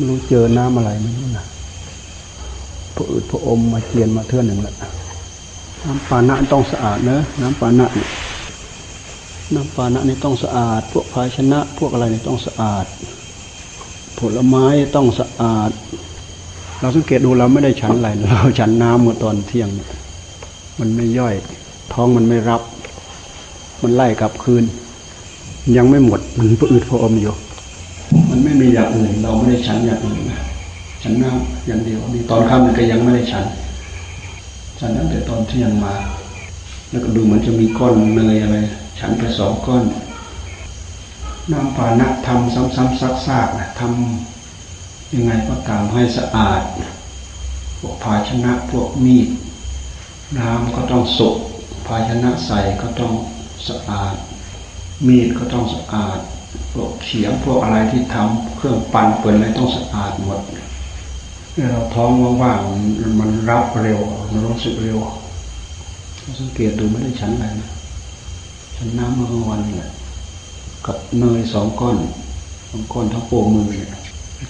ไม่รู้เจอน้ำอะไรไม่รู้นะพระอืดพระอมมาเจียนมาเทื่อนหนึ่งละน้ำปานะต้องสะอาดเนอะน้ำปานะน้ำปานะนี่ต้องสะอาด พวกภาชนะ พวกอะไรนี่ต้องสะอาด ผลไม้ต้องสะอาด เราสังเกตดูเราไม่ได้ฉันอะไรเราฉันน้ำเมื่อตอนเที่ยงมันไม่ย่อย ท้องมันไม่รับ มันไล่กลับคืน ยังไม่หมดมันอืดพออมอยู่ มันไม่มีอย่างอื่นเราไม่ได้ฉันอย่างอื่นนะฉันน้ำอย่างเดียวนี่ตอนค่ำนี่ก็ยังไม่ได้ฉัน ฉันตั้งแต่ตอนเที่ยงมา แล้วก็ดูเหมือนจะมีก้อนเนยอะไร ฉันไปสองก้อน น้ำปานะทำซ้ำๆซักๆนะทำยังไงก็ตามให้สะอาด พวกภาชนะพวกมีด น้ำก็ต้องสุกภาชนะใส่ก็ต้องสะอาด มีดก็ต้องสะอาด พวกเขียงพวกอะไรที่ทำเครื่องปั่นเปิดอะไรต้องสะอาดหมดเราท้องว่างๆมันรับเร็วมันรู้สึกเร็วสังเกตดูไม่ได้ฉันอะไรนะฉันน้ำเมื่อกลางวันนี่แหละกับเนยสองก้อนสองก้อนทั้งโป่งมือเนี่ย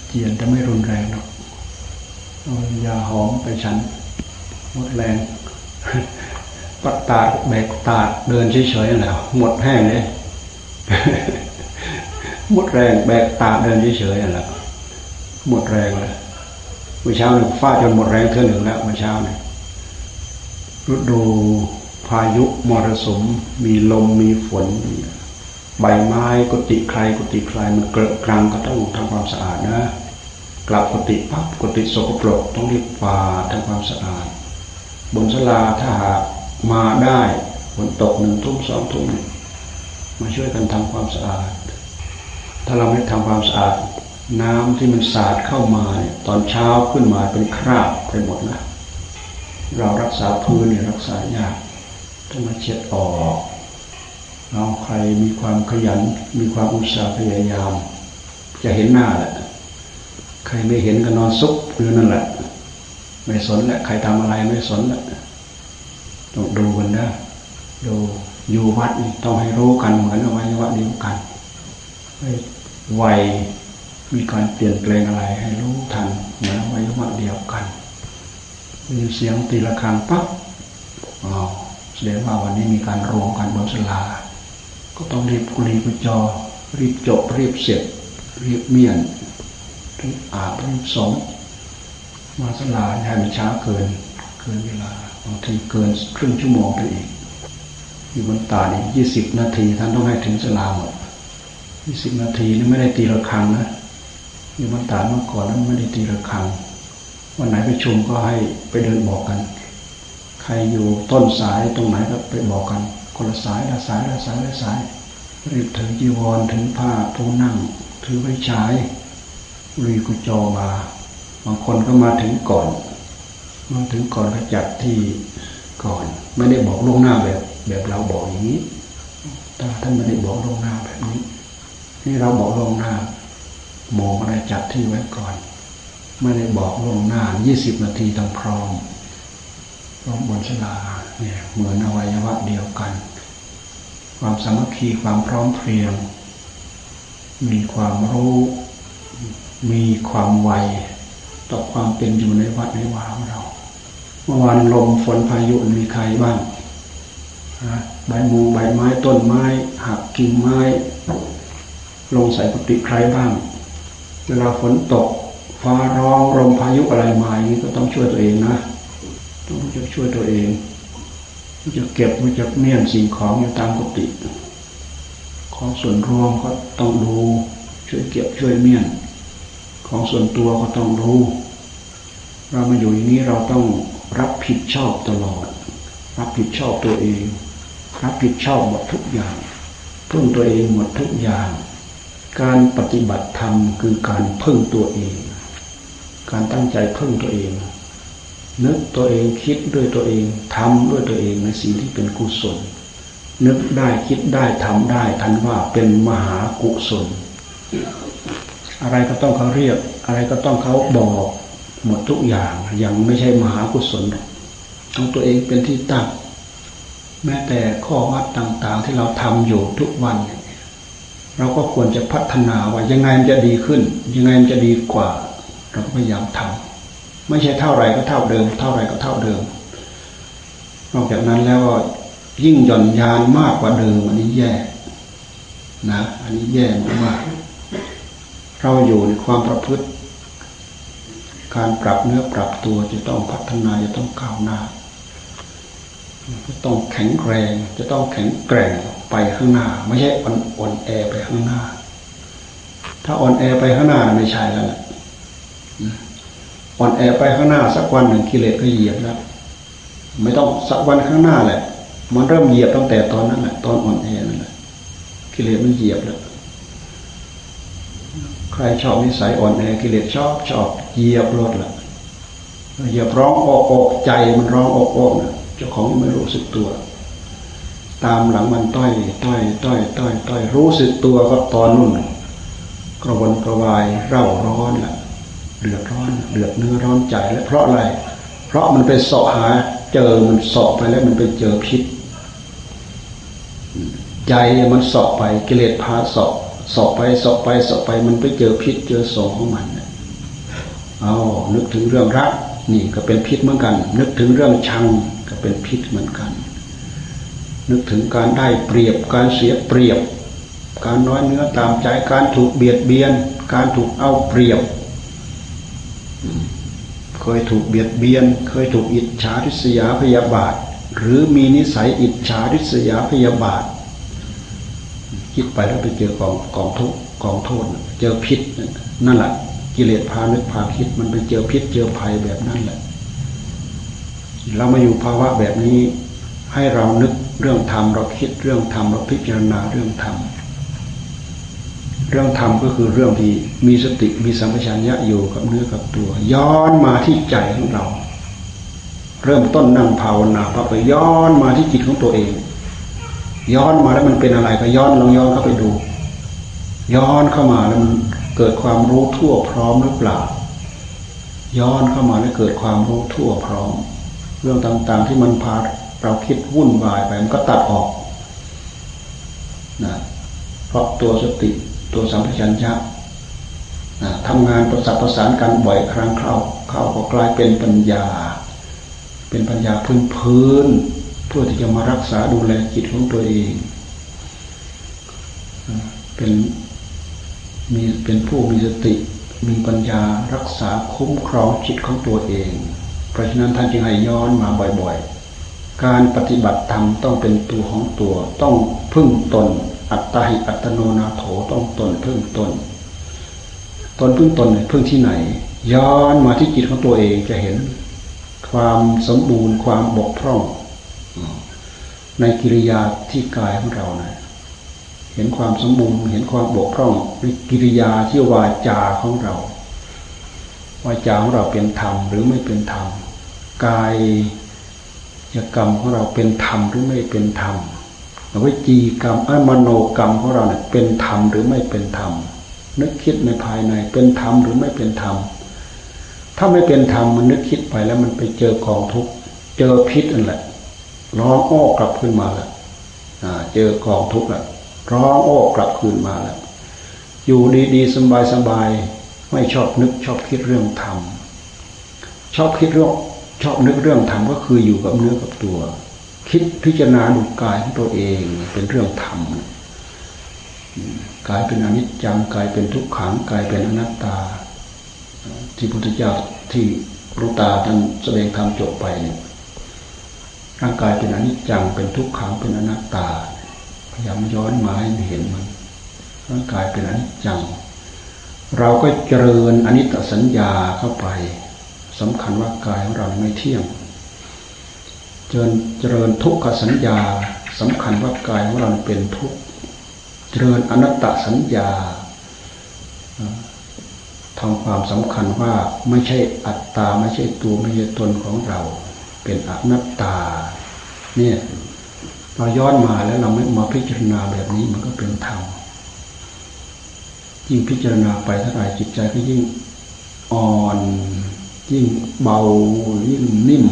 เจียนจะไม่รุนแรงหรอกเอายาหอมไปฉันหมดแรงปัดตาแบกตาเดินเฉยๆแล้วหมดแห้งเลย หมดแรงแบกตาเดินเฉยๆแล้วหมดแรงเลยเมื่อเช้าเนี่ยฟาดจนหมดแรงเท่าหนึ่งแล้วเมื่อเช้าเนี่ยฤดูพายุมรสุมมีลมมีฝน ใบไม้กุฏิใครกุฏิใครมันเกลอะกรังก็ต้องทำความสะอาดนะกลับกุฏิปั๊บกุฏิสกปรกต้องรีบปาทำความสะอาด บนสลาถ้าหากมาได้ฝนตกหนึ่งทุ่มสองทุ่มมาช่วยกันทำความสะอาด ถ้าเราไม่ทำความสะอาดน้ำที่มันสาดเข้ามาเนี่ยตอนเช้าขึ้นมาเป็นคราบไปหมดนะเรารักษาพื้นเนี่ยรักษายากต้องมาเช็ดออกเราใครมีความขยัน มีความอุตสาห์พยายาม จะเห็นหน้าแหละ ใครไม่เห็นก็นอนซุกอยู่นั่นแหละ ไม่สนแหละ ใครทำอะไรไม่สนแหละต้องดูกันนะดูอยู่วัดนี่ต้องให้รู้กันเหมือนอวัยวะเดียวกัน ให้ไวมีการเปลี่ยนแปลงอะไรให้รู้ทันนอวัยวะเดียวกัน มีเสียงตีะระฆังปั๊บอ๋อแสดงว่าวันนี้มีการรวมกันบนสลา ก็ต้องรีบกุลีกุจอ รีบจบรีบเสร็จ รีบเมียนรีบอาบรีบสมมาสลาให้มันช้าเกิน เกินเวลาบางทีเกินครึ่งชั่วโมงไปอีกอยู่บนตานี่ยี่สิบนาทีท่านต้องให้ถึงสลาหมด ยี่สิบนาทีนี่ไม่ได้ตีระฆังนะอยู่บนตาเมื่อก่อนนั้นไม่ได้ตีระฆัง วันไหนไปชุมก็ให้ไปเดินบอกกัน ใครอยู่ต้นสายตรงไหนก็ไปบอกกัน คนละสายละสายละสายละสายรีบถือจีวรถึงผ้าผู้นั่ง ถือไว้ใช้รีกุจอมาบางคนก็มาถึงก่อน มาถึงก่อนก็จัดที่ก่อน ไม่ได้บอกล่วงหน้าแบบ แบบเราบอกอย่างนี้แต่ท่านไม่ได้บอกล่วงหน้าแบบนี้ นี่เราบอกล่วงหน้าหมออะไรจัดที่ไว้ก่อน ไม่ได้บอกลงหน้ายี่สิบนาทีต้องพร้อมพร้อมบนชลาเนี่ยเหมือนอวัยวะเดียวกัน ความสามัคคีความพร้อมเพรียง มีความรู้ มีความไวต่อความเป็นอยู่ในวัดในวาของเราเมื่อวานลมฝนพายุมีใครบ้างใบมูใบไม้ต้นไม้ หักกิ่งไม้ ลงใส่ปฏิใครบ้าง เวลาฝนตก ฟ้าร้องลมพายุอะไรมาอย่างนี้ก็ต้องช่วยตัวเองนะ ต้องจะช่วยตัวเองจะเก็บมันจะเมี่ยนสิ่งของอยู่ตามกุฏิของส่วนรวมก็ต้องดูช่วยเก็บช่วยเมี่ยน ของส่วนตัวก็ต้องดูเรามาอยู่อย่างนี้เราต้องรับผิดชอบตลอด รับผิดชอบตัวเอง รับผิดชอบหมดทุกอย่างพึ่งตัวเองหมดทุกอย่าง การปฏิบัติธรรมคือการพึ่งตัวเอง การตั้งใจพึ่งตัวเอง นึกตัวเองคิดด้วยตัวเองทำด้วยตัวเองในสิ่งที่เป็นกุศล นึกได้คิดได้ทำได้ทันว่าเป็นมหากุศล อะไรก็ต้องเขาเรียก อะไรก็ต้องเขาบอกหมดทุกอย่างยังไม่ใช่มหากุศลต้องตัวเองเป็นที่ตั้งแม้แต่ข้อวัดต่างๆที่เราทำอยู่ทุกวันเราก็ควรจะพัฒนาว่ายังไงมันจะดีขึ้น ยังไงมันจะดีกว่า เราก็พยายามทำไม่ใช่เท่าไรก็เท่าเดิม เท่าไรก็เท่าเดิม นอกจากนั้นแล้วยิ่งหย่อนยานมากกว่าเดิมอันนี้แย่นะ อันนี้แย่มากเราอยู่ในความประพฤติ การปรับเนื้อปรับตัวจะต้องพัฒนาจะต้องก้าวหน้า ต้องแข็งแรง จะต้องแข็งแกร่งไปข้างหน้า ไม่ใช่อ่อนอ่อนแอไปข้างหน้า ถ้าอ่อนแอไปข้างหน้าไม่ใช่แล้วล่ะอ่อนแอไปข้างหน้าสักวันหนึ่งกิเลสก็เหยียบแล้วไม่ต้องสักวันข้างหน้าแหละ มันเริ่มเหยียบตั้งแต่ตอนนั้นแหละตอนอ่อนแอนั่นแหละกิเลสมันเหยียบแล้วใครชอบนิสัยอ่อนแอกิเลสชอบชอบเหยียบรถละเหยียบร้องออกออกใจมันร้องออกออกนะ จ้าของไม่รู้สึกตัว ตามหลังมันต้อยต้อยต้อยต้อยต้อยรู้สึกตัวก็ตอนนุ่นกระวนกระวายเร่าร้อนล่ะเดือดร้อนเดือดเนื้อร้อนใจและเพราะอะไร เพราะมันไปเสาะหา เจอมันเสาะไปแล้วมันไปเจอพิษ ใจมันเสาะไปกิเลสพาเสาะสอบไปสอบไปสอบไปมันไปเจอพิษเจอสองของมันเอานึกถึงเรื่องรักนี่ก็เป็นพิษเหมือนกัน นึกถึงเรื่องชัง เป็นพิษเหมือนกัน นึกถึงการได้เปรียบการเสียเปรียบ การน้อยเนื้อตามใจการถูกเบียดเบียน การถูกเอาเปรียบ เคยถูกเบียดเบียน เคยถูกอิจฉาทิษยาพยาบาท หรือมีนิสัยอิจฉาทิษยาพยาบาท คิดไปแล้วไปเจอกองกองทุกกองโทษ เจอพิษนั่นแหละกิเลสพานึกพาคิดมันไปเจอพิษเจอภัยแบบนั้นแหละ เรามาอยู่ภาวะแบบนี้ ให้เรานึกเรื่องธรรมเราคิดเรื่องธรรมเราพิจารณาเรื่องธรรมเรื่องธรรมก็คือเรื่องที่มีสติมีสัมปชัญญะอยู่กับเนื้อกับตัว ย้อนมาที่ใจของเรา เริ่มต้นนั่งภาวนาพอไปย้อนมาที่จิตของตัวเอง ย้อนมาแล้วมันเป็นอะไรก็ย้อนลองย้อนเข้าไปดู ย้อนเข้ามาแล้วมันเกิดความรู้ทั่วพร้อมหรือเปล่า ย้อนเข้ามาแล้วเกิดความรู้ทั่วพร้อม เรื่องต่างๆที่มันพาเราคิดวุ่นวายไปมันก็ตัดออกนะเพราะตัวสติตัวสัมผัสัญญะนะทำงานประสานประสานกันบ่อยครั้งเข้า เข้าก็กลายเป็นปัญญา เป็นปัญญาพื้นพื้นเพื่อที่จะมารักษาดูแลจิตของตัวเองเป็นมีเป็นผู้มีสติมีปัญญารักษาคุ้มครองจิตของตัวเอง เพราะฉะนั้นท่านจึงให้ย้อนมาบ่อยๆ การปฏิบัติธรรมต้องเป็นตัวของตัว ต้องพึ่งตน อัตตาหิอัตโนนาโถต้องตนพึ่งตน ตนพึ่งตนพึ่งที่ไหน ย้อนมาที่จิตของตัวเองจะเห็น ความสมบูรณ์ความบกพร่อง ในกิริยาที่กายของเรานะเห็นความสมบูรณ์ เห็นความบกพร่องในกิริยาที่วาจาของเรา วาจาของเราเป็นธรรมหรือไม่เป็นธรรมกายกรรมของเราเป็นธรรมหรือไม่เป็นธรรมวิจีกรรมอมโนกรรมของเราเนี่ยเป็นธรรมหรือไม่เป็นธรรมนึกคิดในภายในเป็นธรรมหรือไม่เป็นธรรมถ้าไม่เป็นธรรมมันนึกคิดไปแล้วมันไปเจอกองทุกข์เจอพิษนั่นแหละร้องโอ้กลับขึ้นมาแล้วเจอกองทุกข์แล้วร้องโอ้กลับคืนมาแล้วอยู่ดีๆสบายสบาย ไม่ชอบนึกชอบคิดเรื่องธรรมชอบคิดเรื่องชอบนึกเรื่องธรรมก็คืออยู่กับเนื้อกับตัว คิดพิจารณาดูกายของตัวเองเป็นเรื่องธรรมกายเป็นอนิจจังกายเป็นทุกขังกายเป็นอนัตตา ที่พุทธเจ้าที่รูตาท่านแสดงธรรมจบไปเนี่ยร่างกายเป็นอนิจจังเป็นทุกขังเป็นอนัตตาพยายามย้อนมาให้เห็นมันร่างกายเป็นอนิจจัง เราก็เจริญอนิจจสัญญาเข้าไปสำคัญว่ากายของเราไม่เที่ยง เจริญเจริญทุกขสัญญาสำคัญว่ากายของเราเป็นทุกข์เจริญอนัตตสัญญาทำความสำคัญว่าไม่ใช่อัตตาไม่ใช่ตัวไม่ใช่ตนของเรา เป็นอนัตตา เนี่ยเราย้อนมาแล้วเราไม่มาพิจารณาแบบนี้มันก็เป็นธรรม ยิ่งพิจารณาไปเท่าไหร่จิตใจก็ยิ่งอ่อน ยิ่งเบา ยิ่งนิ่ม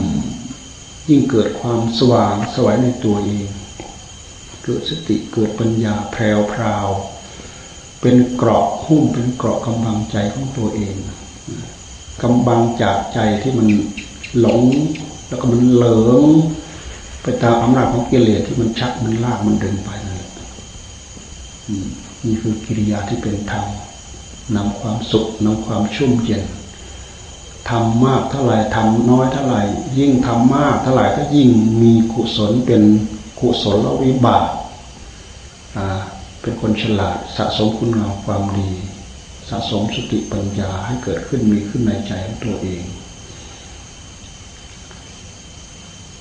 ยิ่งเกิดความสว่างสวัยในตัวเอง เกิดสติเกิดปัญญาแพรวพราวเป็นเกราะหุ้มเป็นเกราะกำลังใจของตัวเองกำบังจากใจที่มันหลง แล้วก็มันเหลิงไปตามอำนาจของกิเลสที่มันชักมันลากมันดึงไปนั่นแหละ นี่คือกิริยาที่เป็นธรรมนำความสุขนำความชุ่มเย็นทำมากเท่าไหร่ทำน้อยเท่าไหร่ยิ่งทำมากเท่าไหร่ก็ยิ่งมีกุศลเป็นกุศลวิบากเป็นคนฉลาดสะสมคุณงามความดี สะสมสติปัญญาให้เกิดขึ้นมีขึ้นในใจของตัวเอง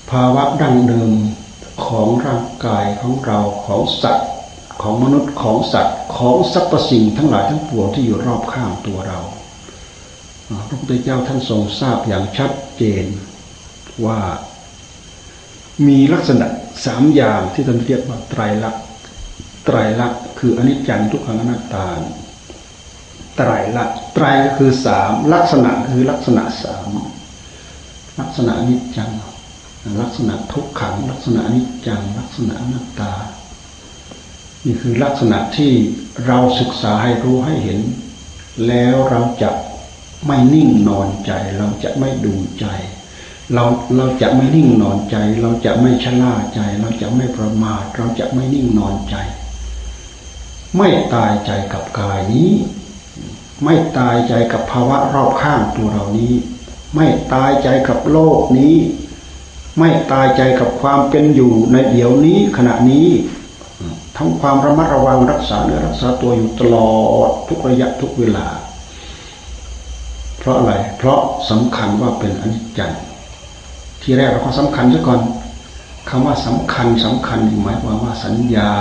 ภาวะดั้งเดิมของร่างกายของเราของสัตว์ ของมนุษย์ของสัตว์ของสรรพสิ่งทั้งหลายทั้งปวงที่อยู่รอบข้างตัวเราพระพุทธเจ้าท่านทรงทราบอย่างชัดเจนว่า มีลักษณะสามอย่างที่ท่านเรียกว่าไตรลักษณ์ไตรลักษณ์คืออนิจจังทุกขังอนัตตาไตรลักษณ์ไตรก็คือสามลักษณะคือลักษณะสามลักษณะอนิจจัง ลักษณะทุกขัง ลักษณะอนิจจัง ลักษณะอนัตตา นี่คือลักษณะที่เราศึกษาให้รู้ให้เห็น แล้วเราจะไม่นิ่งนอนใจ เราจะไม่ดูใจ เราเราจะไม่นิ่งนอนใจ เราจะไม่ชะล่าใจ เราจะไม่ประมาทเราจะไม่นิ่งนอนใจ ไม่ตายใจกับกายนี้ ไม่ตายใจกับภาวะรอบข้างตัวเรานี้ ไม่ตายใจกับโลกนี้ ไม่ตายใจกับความเป็นอยู่ในเดี๋ยวนี้ขณะนี้ ทั้งความระมัดระวังรักษาเนื้อรักษาตัวอยู่ตลอดทุกระยะทุกเวลา เพราะอะไร เพราะสำคัญว่าเป็นอนิจจังที่แรกเราก็สำคัญซะก่อนคำว่าสำคัญสำคัญหมายความว่าสัญญา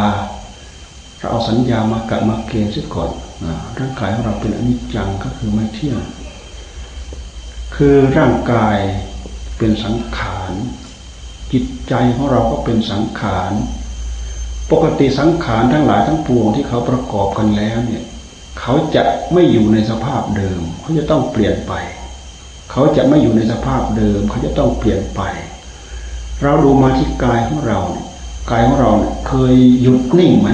เราเอาสัญญามากัดมาเกณฑ์ซะก่อนร่างกายของเราเป็นอนิจจังก็คือไม่เที่ยง คือร่างกายเป็นสังขารจิตใจของเราก็เป็นสังขาร ปกติสังขารทั้งหลายทั้งปวงที่เขาประกอบกันแล้วเนี่ย เขาจะไม่อยู่ในสภาพเดิม เขาจะต้องเปลี่ยนไป เขาจะไม่อยู่ในสภาพเดิม เขาจะต้องเปลี่ยนไป เราดูมาที่กายของเรากายของเราเคยหยุดนิ่งไหม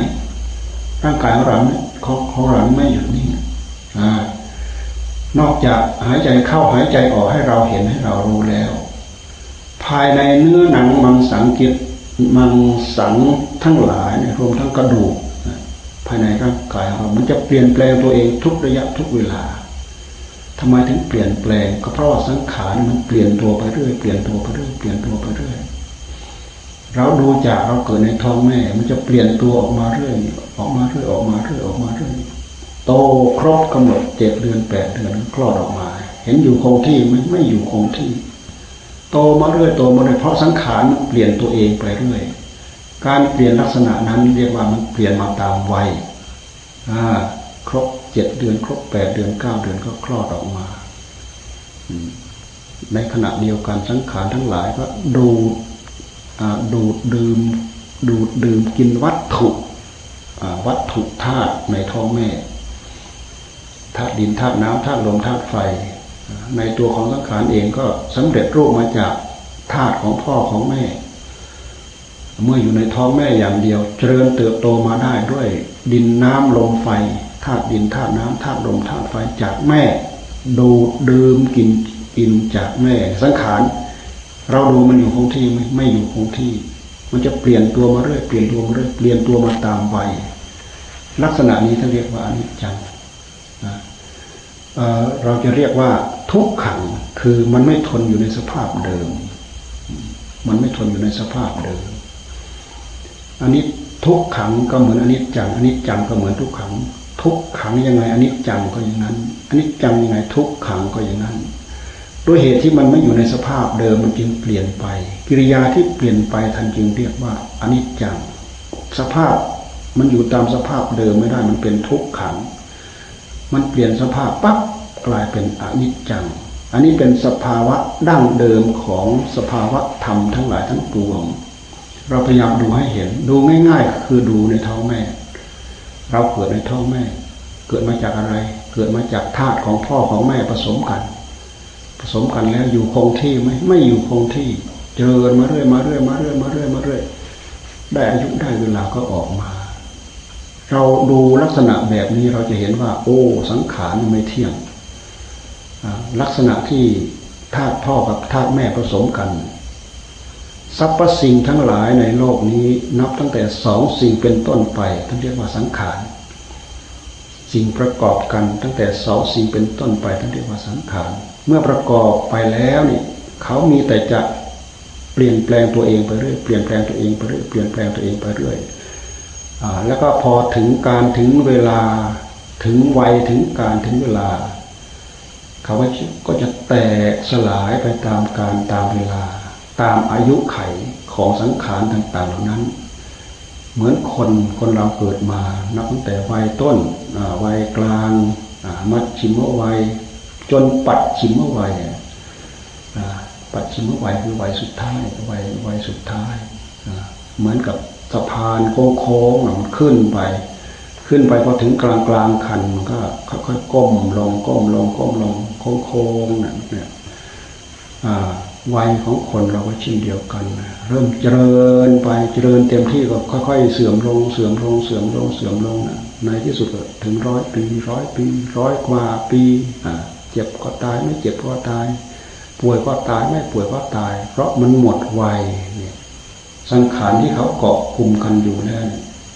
ร่างกายของเราของของเราไม่หยุดนิ่งอนอกจากหายใจเข้าหายใจออกให้เราเห็นให้เรารู้แล้ว ภายในเนื้อหนังมังสังกิตมังสัง ทั้งหลายรวมทั้งกระดูกภายในร่างกายของเรา มันจะเปลี่ยนแปลงตัวเองทุกระยะทุกเวลาทำไมถึงเปลี่ยนแปลง ก็เพราะว่าสังขารมันเปลี่ยนตัวไปเรื่อย เปลี่ยนตัวไปเรื่อย เปลี่ยนตัวไปเรื่อย เราดูจากเราเกิดในท้องแม่ มันจะเปลี่ยนตัวออกมาเรื่อย ออกมาเรื่อย ออกมาเรื่อย ออกมาเรื่อย โตครบกำหนดเจ็ดเดือนแปดเดือนคลอดออกมา เห็นอยู่คงที่ไม่ไม่อยู่คงที่ โตมาเรื่อย โตมาเรื่อย เพราะสังขารมันเปลี่ยนตัวเองไปเรื่อย การเปลี่ยนลักษณะนั้นเรียกว่ามันเปลี่ยนมาตามวัยครบเจ็ดเดือน ครบแปดเดือนเก้าเดือนก็คลอดออกมาในขณะเดียวกันสังขารทั้งหลายก็ดูดูดดื่มดูดดื่มกินวัตถุวัตถุธาตุในท้องแม่ธาตุดินธาตุน้ำธาตุลมธาตุไฟ ในตัวของสังขารเองก็สำเร็จรูปมาจากธาตุของพ่อของแม่ เมื่ออยู่ในท้องแม่อย่างเดียว เจริญเติบโตมาได้ด้วย ดินน้ำลมไฟธาตุดินธาตุน้ำธาตุลมธาตุไฟจากแม่ ดูดื่มกินกินจากแม่สังขารเราดูมันอยู่คงที่ไหมไม่อยู่คงที่ มันจะเปลี่ยนตัวมาเรื่อยเปลี่ยนตัวมาเรื่อยเปลี่ยนตัวมาตามวัยลักษณะนี้ท่านเรียกว่าอนิจจังเราจะเรียกว่าทุกขังคือมันไม่ทนอยู่ในสภาพเดิม มันไม่ทนอยู่ในสภาพเดิม อันนี้ทุกขังก็เหมือนอันนี้จังอันนี้จังก็เหมือนทุกขัง ทุกขังยังไงอันนี้จังก็อย่างนั้นอันนี้จังยังไงทุกขังก็อย่างนั้น ด้วยเหตุที่มันไม่อยู่ในสภาพเดิมมันจึงเปลี่ยนไป กิริยาที่เปลี่ยนไปทันจึงเรียกว่าอันนี้จัง สภาพมันอยู่ตามสภาพเดิมไม่ได้มันเป็นทุกขัง มันเปลี่ยนสภาพปั๊บกลายเป็นอนิจจัง อันนี้เป็นสภาวะดั้งเดิมของสภาวะธรรมทั้งหลายทั้งปวง เราพยายามดูให้เห็น ดูง่ายๆคือดูในท้องแม่ เราเกิดในท้องแม่ เกิดมาจากอะไร เกิดมาจากธาตุของพ่อของแม่ผสมกัน ผสมกันแล้วอยู่คงที่ไหมไม่อยู่คงที่ เจริญมาเรื่อยมาเรื่อยมาเรื่อยมาเรื่อยมาเรื่อยได้อายุได้เวลาก็ออกมา เราดูลักษณะแบบนี้เราจะเห็นว่า โอ้สังขารไม่เที่ยงลักษณะที่ธาตุพ่อกับธาตุแม่ผสมกัน สรรพสิ่งทั้งหลายในโลกนี้นับตั้งแต่สองสิ่งเป็นต้นไปท่านเรียกว่าสังขารสิ่งประกอบกันตั้งแต่สองสิ่งเป็นต้นไปท่านเรียกว่าสังขารเมื่อประกอบไปแล้วนี่เขามีแต่จะเปลี่ยนแปลงตัวเองไปเรื่อยเปลี่ยนแปลงตัวเองไปเรื่อยเปลี่ยนแปลงตัวเองไปเรื่อยแล้วก็พอถึงการถึงเวลาถึงวัยถึงการถึงเวลา เขาก็จะแตกสลายไปตามการตามเวลา ตามอายุไขของสังขารต่างๆเหล่านั้น เหมือนคนคนเราเกิดมานับตั้งแต่วัยต้นวัยกลางมัดชิมวัยจนปัดชิมวัยปัดชิมวัยคือวัยสุดท้ายวัยวัยสุดท้ายเหมือนกับสะพานโค้งๆมันขึ้นไป ขึ้นไปพอถึงกลางกลางคันมันก็ค่อยๆก้มลงก้มลงก้มลงโค้งๆนั่นเนี่ย วัยของคนเราก็เช่นเดียวกัน เริ่มเจริญไปเจริญเต็มที่ก็ค่อย ๆ เสื่อมลงเสื่อมลงเสื่อมลงเสื่อมลงนะในที่สุดถึงร้อยปีร้อยปีร้อยกว่าปีเจ็บก็ตายไม่เจ็บก็ตาย ป่วยก็ตายไม่ป่วยก็ตาย เพราะมันหมดวัยเนี่ยสังขารที่เขาเกาะกลุ่มกันอยู่แล้ว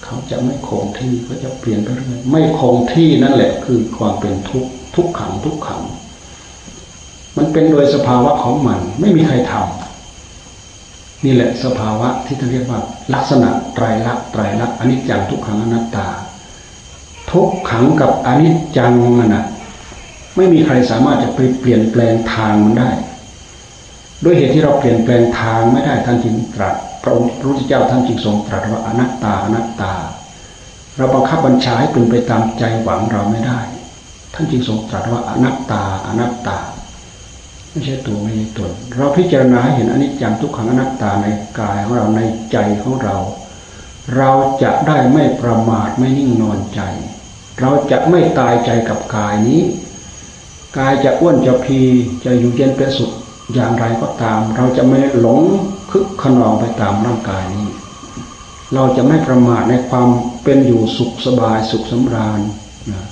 เขาจะไม่คงที่เขาจะเปลี่ยนไปเรื่อยไม่คงที่นั่นแหละคือความเป็นทุกข์ทุกขังทุกขัง มันเป็นโดยสภาวะของมัน ไม่มีใครทำนี่แหละสภาวะที่ท่านเรียกว่า ลักษณะไตรลักษณ์ไตรลักษณ์อนิจจังทุกขังอนัตตา ทุกขังกับอนิจจังนั่นนะไม่มีใครสามารถจะไปเปลี่ยนแปลงทางมันได้ด้วยเหตุที่เราเปลี่ยนแปลงทางไม่ได้ท่านจึงตรัสพระองค์พระพุทธเจ้าท่านจึงทรงตรัสว่าอนัตตาอนัตตา เราบังคับบัญชาให้เป็นไปตามใจหวังเราไม่ได้ ท่านจึงทรงตรัสว่าอนัตตาอนัตตา ไม่ใช่ตัวไม่ใช่ตนเราพิจารณาเห็นอนิจจังทุกขังอนัตตาในกายของเราในใจของเรา เราจะได้ไม่ประมาทไม่นิ่งนอนใจ เราจะไม่ตายใจกับกายนี้ กายจะอ้วนจะพีจะอยู่เย็นเป็นสุขอย่างไรก็ตาม เราจะไม่หลงคึกขนองไปตามร่างกายนี้ เราจะไม่ประมาทในความเป็นอยู่สุขสบายสุขสำราญ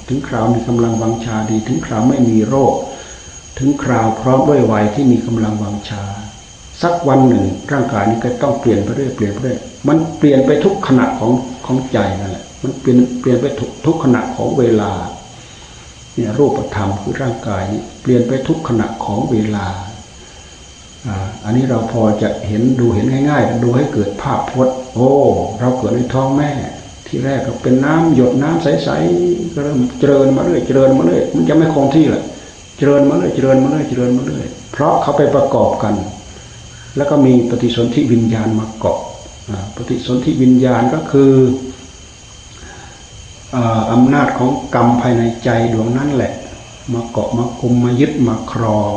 ถึงคราวมีกำลังวังชาดี ถึงคราวไม่มีโรค ถึงคราวพร้อมด้วยวัยที่มีกำลังวังชา สักวันหนึ่งร่างกายนี้ก็ต้องเปลี่ยนไปเรื่อยเปลี่ยนไปเรื่อยมันเปลี่ยนไปทุกขณะของของใจนั่นแหละมันเปลี่ยนเปลี่ยนไปทุกทุกขณะของเวลาเนี่ยรูปธรรมคือร่างกายนี้เปลี่ยนไปทุกขณะของเวลาอันนี้เราพอจะเห็นดูเห็นง่ายๆดูให้เกิดภาพพจน์ โอ้ เราเกิดในท้องแม่ ที่แรกก็เป็นน้ำหยดน้ำใสๆก็เริ่มเจริญมาเรื่อยเจริญมาเรื่อยมันจะไม่คงที่แหละ เจริญมาเรื่อยเจริญมาเรื่อยเจริญมาเรื่อยเพราะเขาไปประกอบกัน แล้วก็มีปฏิสนธิวิญญาณมาเกาะปฏิสนธิวิญญาณก็คืออำนาจของกรรมภายในใจดวงนั้นแหละ มาเกาะมาคุมมายึดมาครอง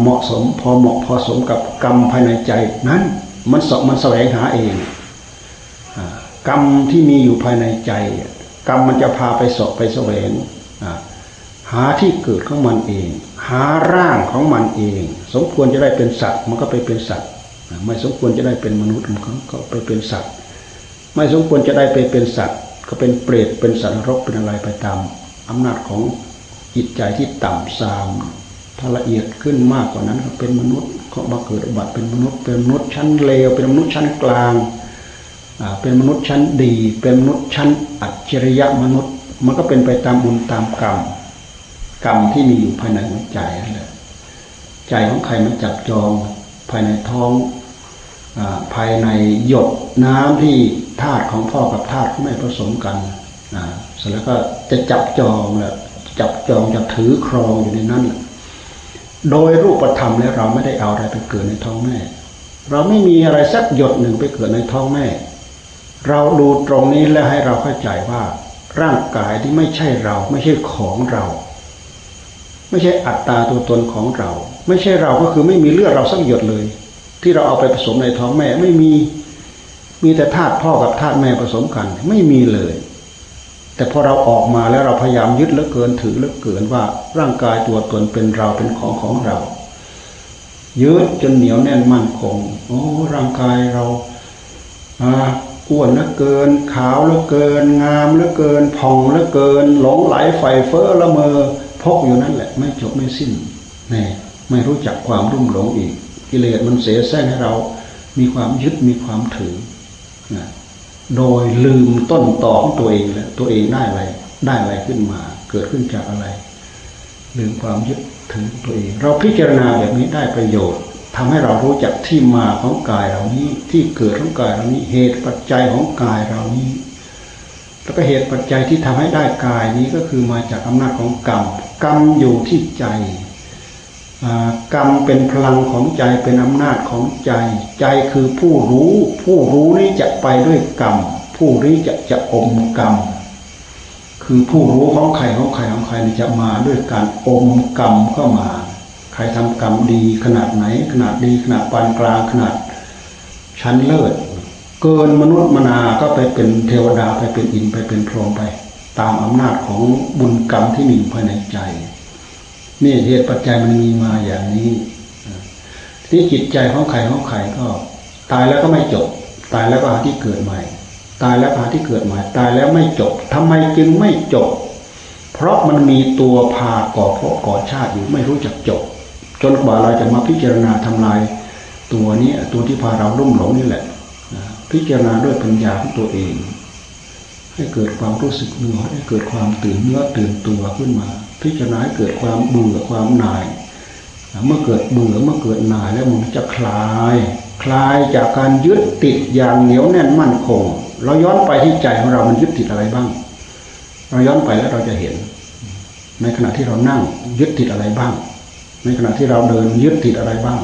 เหมาะสมพอเหมาะพอสมกับกรรมภายในใจนั้นมันสอบมันแสวงหาเองกรรมที่มีอยู่ภายในใจ กรรมมันจะพาไปสอบไปแสวง หาที่เกิดของมันเอง หาร่างของมันเอง สมควรจะได้เป็นสัตว์มันก็ไปเป็นสัตว์ไม่สมควรจะได้เป็นมนุษย์มันก็ไปเป็นสัตว์ ไม่สมควรจะได้ไปเป็นสัตว์ ก็เป็นเปรตเป็นสัตว์รกเป็นอะไรไปตามอำนาจของจิตใจที่ต่ำทรามถ้าละเอียดขึ้นมากกว่านั้นก็เป็นมนุษย์ก็มาเกิดอุบัติเป็นมนุษย์ เป็นมนุษย์ชั้นเลวเป็นมนุษย์ชั้นกลางเป็นมนุษย์ชั้นดี เป็นมนุษย์ชั้นอัจฉริยะมนุษย์ มันก็เป็นไปตามบุญตามกรรม กรรมที่มีอยู่ภายในหัวใจนั่นแหละใจของใครมันจับจองภายในท้องอภายในหยดน้ำที่ธาตุของพ่อกับธาตุไม่ผสมกันเสร็จแล้วก็จะจับจองแหละจับจองจะถือครองอยู่ในนั้นโดยรูปธรรมแล้วเราไม่ได้เอาอะไรไปเกิดในท้องแม่ เราไม่มีอะไรสักหยดหนึ่งไปเกิดในท้องแม่ เราดูตรงนี้แล้วให้เราเข้าใจว่าร่างกายที่ไม่ใช่เราไม่ใช่ของเรา ไม่ใช่อัตตาตัวตนของเรา ไม่ใช่เราก็คือไม่มีเลือดเราสักหยดเลย ที่เราเอาไปผสมในท้องแม่ไม่มีมีแต่ธาตุพ่อกับธาตุแม่ผสมกัน ไม่มีเลย แต่พอเราออกมาแล้วเราพยายามยึดเหลือเกินถือเหลือเกินว่าร่างกายตัวตนเป็นเราเป็นของของเรายึดจนเหนียวแน่นมั่นคงโอ้ร่างกายเราอ่าอ้วนเหลือเกิน ขาวเหลือเกิน งามเหลือเกินผ่องเหลือเกิน หลงไหลไฟเฟ้อละเมอ กอยู่นั่นแหละ ไม่จบไม่สิ้นแน่ไม่รู้จักความรุ่มหลงอีก กิเลสมันเสียแซงให้เรา มีความยึดมีความถือนะโดยลืมต้นตอของตัวเองแล้วตัวเองได้อะไร ได้อะไรขึ้นมา เกิดขึ้นจากอะไร ลืมความยึดถือตัวเอง เราพิจารณาแบบนี้ได้ประโยชน์ทำให้เรารู้จักที่มาของกายเรานี้ที่เกิดของกายเรานี้เหตุปัจจัยของกายเรานี้ แล้วก็เหตุปัจจัยที่ทำให้ได้กายนี้ก็คือมาจากอำนาจของกรรมกรรมอยู่ที่ใจกรรมเป็นพลังของใจเป็นอำนาจของใจ ใจคือผู้รู้ ผู้รู้นี้จะไปด้วยกรรมผู้นี้จะจะอมกรรมคือผู้รู้ของใครของใครของใครจะมาด้วยการอมกรรมเข้ามา ใครทำกรรมดีขนาดไหน ขนาดดีขนาดปานกลางขนาดชั้นเลิศ เกินมนุษย์มนาก็ไปเป็นเทวดาไปเป็นอินไปเป็นพรหมไป ตามอำนาจของบุญกรรมที่มีภายในใจนี่เหตุปัจจัยมันมีมาอย่างนี้ที่จิตใจของใครของใครก็ ตายแล้วก็ไม่จบ ตายแล้วก็หาที่เกิดใหม่ ตายแล้วหาที่เกิดใหม่ ตายแล้วไม่จบทำไมจึงไม่จบ เพราะมันมีตัวพาก่อเพราะก่อชาติอยู่ไม่รู้จักจบ จนกว่าเราจะมาพิจารณาทำลาย ตัวนี้ตัวที่พาเราลุ่มหลงนี่แหละ พิจารณาด้วยปัญญาของตัวเอง ให้เกิดความรู้สึกเนื้อให้เกิดความตื่นเนื้อตื่นตัวขึ้นมา พิจารณาให้เกิดความเบื่อความหน่าย เมื่อเกิดเบื่อเมื่อเกิดหน่ายแล้วมันจะคลาย คลายจากการยึดติดอย่างเหนียวแน่นมั่นคง เราย้อนไปที่ใจของเรามันยึดติดอะไรบ้าง เราย้อนไปแล้วเราจะเห็น ในขณะที่เรานั่งยึดติดอะไรบ้าง ในขณะที่เราเดินยึดติดอะไรบ้าง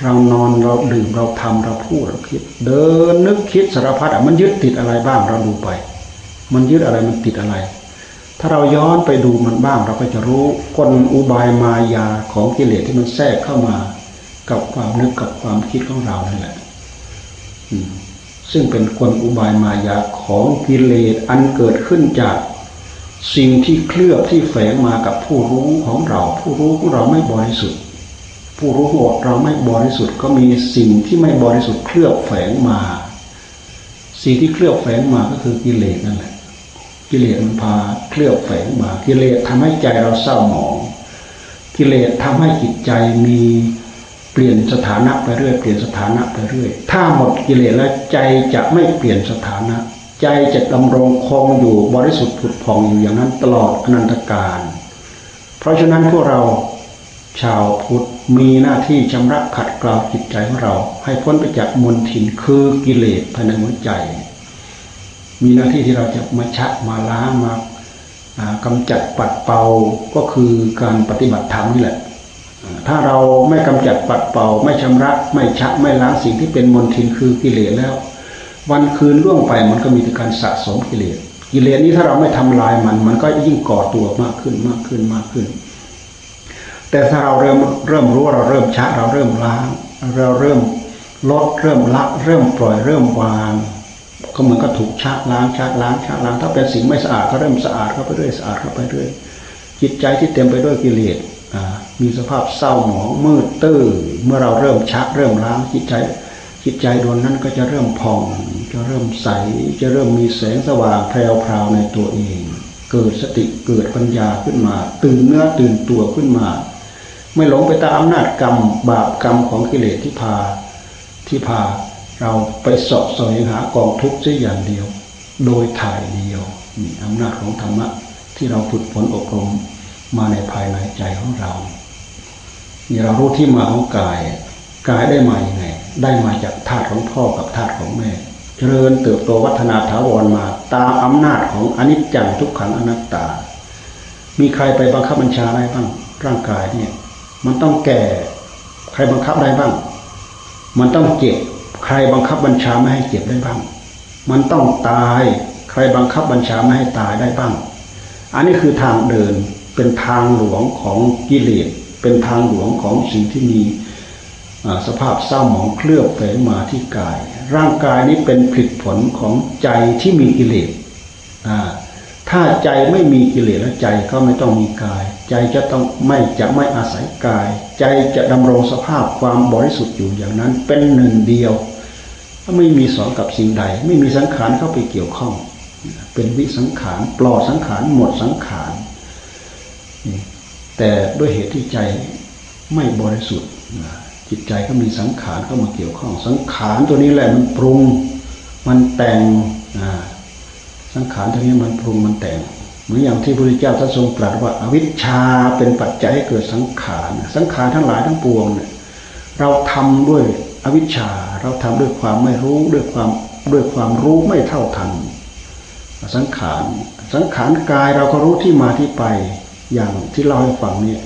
เรานอนเราดื่มเราทำเราพูดเราคิด เดินนึกคิดสารพัดอะมันยึดติดอะไรบ้างเราดูไป มันยึดอะไรมันติดอะไร ถ้าเราย้อนไปดูมันบ้างเราก็จะรู้กลอุบายมายาของกิเลสที่มันแทรกเข้ามา กับความนึกกับความคิดของเรานั่นแหละซึ่งเป็นกลอุบายมายาของกิเลสอันเกิดขึ้นจากสิ่งที่เคลือบที่แฝงมากับผู้รู้ของเรา ผู้รู้ของเราไม่บริสุทธิ์ ผู้รู้ว่าเราไม่บริสุทธิ์ก็มีสิ่งที่ไม่บริสุทธิ์เคลือบแฝงมา สิ่งที่เคลือบแฝงมาก็คือกิเลสนั่นแหละกิเลสมันพาเคลือบแฝงมา กิเลสทำให้ใจเราเศร้าหมอง กิเลสทำให้จิตใจมีเปลี่ยนสถานะไปเรื่อยเปลี่ยนสถานะไปเรื่อย ถ้าหมดกิเลสแล้วใจจะไม่เปลี่ยนสถานะ ใจจะดำรงคงอยู่บริสุทธิ์ผุดผ่องอยู่อย่างนั้นตลอดอนันตการเพราะฉะนั้นพวกเราชาวพุทธ มีหน้าที่ชำระขัดเกลาจิตใจของเรา ให้พ้นไปจากมลทินคือกิเลสภายในหัวใจ มีหน้าที่ที่เราจะมาชะมาล้างมากำจัดปัดเป่าก็คือการปฏิบัติธรรมนี่แหละ ถ้าเราไม่กำจัดปัดเป่า ไม่ชำระ ไม่ชะไม่ล้างสิ่งที่เป็นมลทินคือกิเลสแล้ว วันคืนล่วงไปมันก็มีแต่การสะสมกิเลสกิเลสนี้ถ้าเราไม่ทำลายมัน มันก็ยิ่งก่อตัวมากขึ้นมากขึ้นมากขึ้น แต่ถ้าเราเริ่มเริ่มรู้เราเริ่มชะเราเริ่มล้างเราเริ่มลดเริ่มละเริ่มปล่อยเริ่มวาง ก็เหมือนก็ถูกชะล้างชะล้างชะล้าง ถ้าเป็นสิ่งไม่สะอาดก็เริ่มสะอาดเข้าไปเรื่อยสะอาดเข้าไปเรื่อยจิตใจที่เต็มไปด้วยกิเลสมีสภาพเศร้าหมองมืดตื้อเมื่อเราเริ่มชะเริ่มล้างจิตใจ จิตใจดวงนั้นก็จะเริ่มพอง จะเริ่มใส จะเริ่มมีแสงสว่างแพรวๆในตัวเอง เกิดสติเกิดปัญญาขึ้นมา ตื่นเนื้อตื่นตัวขึ้นมา ไม่หลงไปตามอำนาจกรรมบาปกรรมของกิเลสที่พาที่พาเราไปสอบสอยหากองทุกข์เสียอย่างเดียว โดยถ่ายเดียวนี่อำนาจของธรรมะที่เราฝึกฝนอบรมมาในภายในใจของเรานี่เรารู้ที่มาของกาย กายได้มาอย่างไงได้มาจากธาตุของพ่อกับธาตุของแม่ เจริญเติบโตวัฒนาถาวรมาตามอำนาจของอนิจจังทุกขังอนัตตา มีใครไปบังคับบัญชาได้บ้างร่างกายเนี่ย มันต้องแก่ ใครบังคับได้บ้าง มันต้องเจ็บ ใครบังคับบัญชาไม่ให้เจ็บได้บ้าง มันต้องตาย ใครบังคับบัญชาไม่ให้ตายได้บ้าง อันนี้คือทางเดิน เป็นทางหลวงของกิเลส เป็นทางหลวงของสิ่งที่มีสภาพเศร้าหมองเคลือบแฝงมาที่กาย ร่างกายนี้เป็นผลผลของใจที่มีกิเลส ถ้าใจไม่มีกิเลสแล้วใจก็ไม่ต้องมีกาย ใจจะต้องไม่จะไม่อาศัยกาย ใจจะดำรงสภาพความบริสุทธิ์อยู่อย่างนั้นเป็นหนึ่งเดียวไม่มีสองกับสิ่งใด ไม่มีสังขารเข้าไปเกี่ยวข้อง เป็นวิสังขารปลอดสังขารหมดสังขารแต่แต่ด้วยเหตุที่ใจไม่บริสุทธิ์จิตใจก็มีสังขารเข้ามาเกี่ยวข้อง สังขารตัวนี้แหละมันปรุง มันแต่ง สังขารตัวนี้มันปรุงมันแต่งเหมือนอย่างที่พระพุทธเจ้าท่านทรงตรัสว่าอวิชชาเป็นปัจจัยให้เกิดสังขารสังขารทั้งหลายทั้งปวงเนี่ยเราทำด้วยอวิชชาเราทำด้วยความไม่รู้ด้วยความด้วยความรู้ไม่เท่าทันสังขารสังขารกายเราก็รู้ที่มาที่ไปอย่างที่เราให้ฟังเนี่ย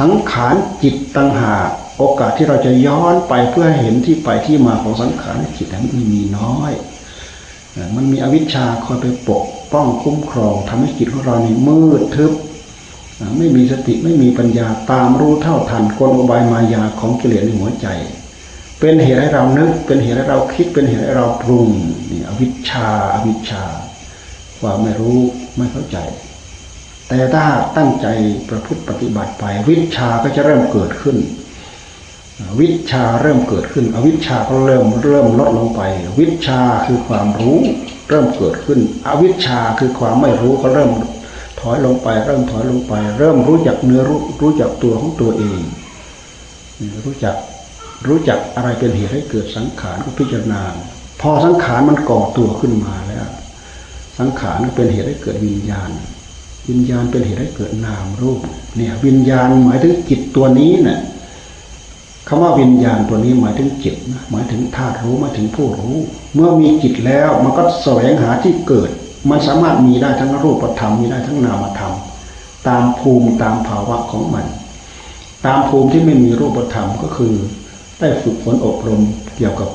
สังขารจิตตังหาโอกาสที่เราจะย้อนไปเพื่อเห็นที่ไปที่มาของสังขารจิตนั้นมีน้อย มันมีอวิชชาคอยไปปกป้องคุ้มครองทำให้จิตของเรานี่มืดทึบไม่มีสติไม่มีปัญญาตามรู้เท่าทันกลอุบายมายาของกิเลสในหัวใจ เป็นเหตุให้เรานึก เป็นเหตุให้เราคิดเป็นเหตุให้เราปรุงนี่อวิชชาอวิชชาความไม่รู้ไม่เข้าใจ แต่ถ้าตั้งใจประพฤติปฏิบัติไปวิชาก็จะเริ่มเกิดขึ้น วิชาเริ่มเกิดขึ้น อวิชาก็เริ่มเริ่มลดลงไป วิชาคือความรู้เริ่มเกิดขึ้น อวิชาคือความไม่รู้ก็เริ่มถอยลงไป เริ่มถอยลงไป เริ่มรู้จักเนื้อรู้รู้จักตัวของตัวเอง รู้จักรู้จักอะไรเป็นเหตุให้เกิดสังขารก็พิจารณา พอสังขารมันก่อตัวขึ้นมาแล้ว สังขารเป็นเหตุให้เกิดวิญญาณ วิญญาณเป็นเหตุให้เกิดนามรูป เนี่ย วิญญาณหมายถึงจิตตัวนี้เนะ่ย คำว่าวิญญาณตัวนี้หมายถึงจิตนะหมายถึงธาตุรู้หมายถึงผู้รู้ เมื่อมีจิตแล้วมันก็แสวงหาที่เกิด มันสามารถมีได้ทั้งรูปธรรมมีได้ทั้งนามธรรม ตามภูมิตามภาวะของมัน ตามภูมิที่ไม่มีรูปธรรมก็คือ ได้ฝึกฝนอบรมเกี่ยวกับ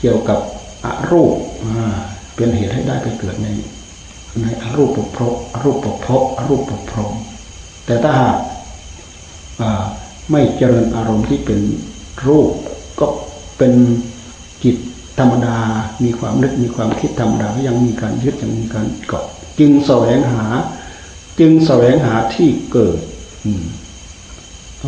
เกี่ยวกับอรูปเป็นเหตุให้ได้ไปเกิดในในอรูปภพอรูปภพอรูปภพรมแต่ถ้าหาก ไม่เจริญอารมณ์ที่เป็นรูป ก็เป็นจิตธรรมดา มีความนึกมีความคิดธรรมดาก็ยังมีการยึดยังมีการเกาะจึงแสวงหา จึงแสวงหาที่เกิด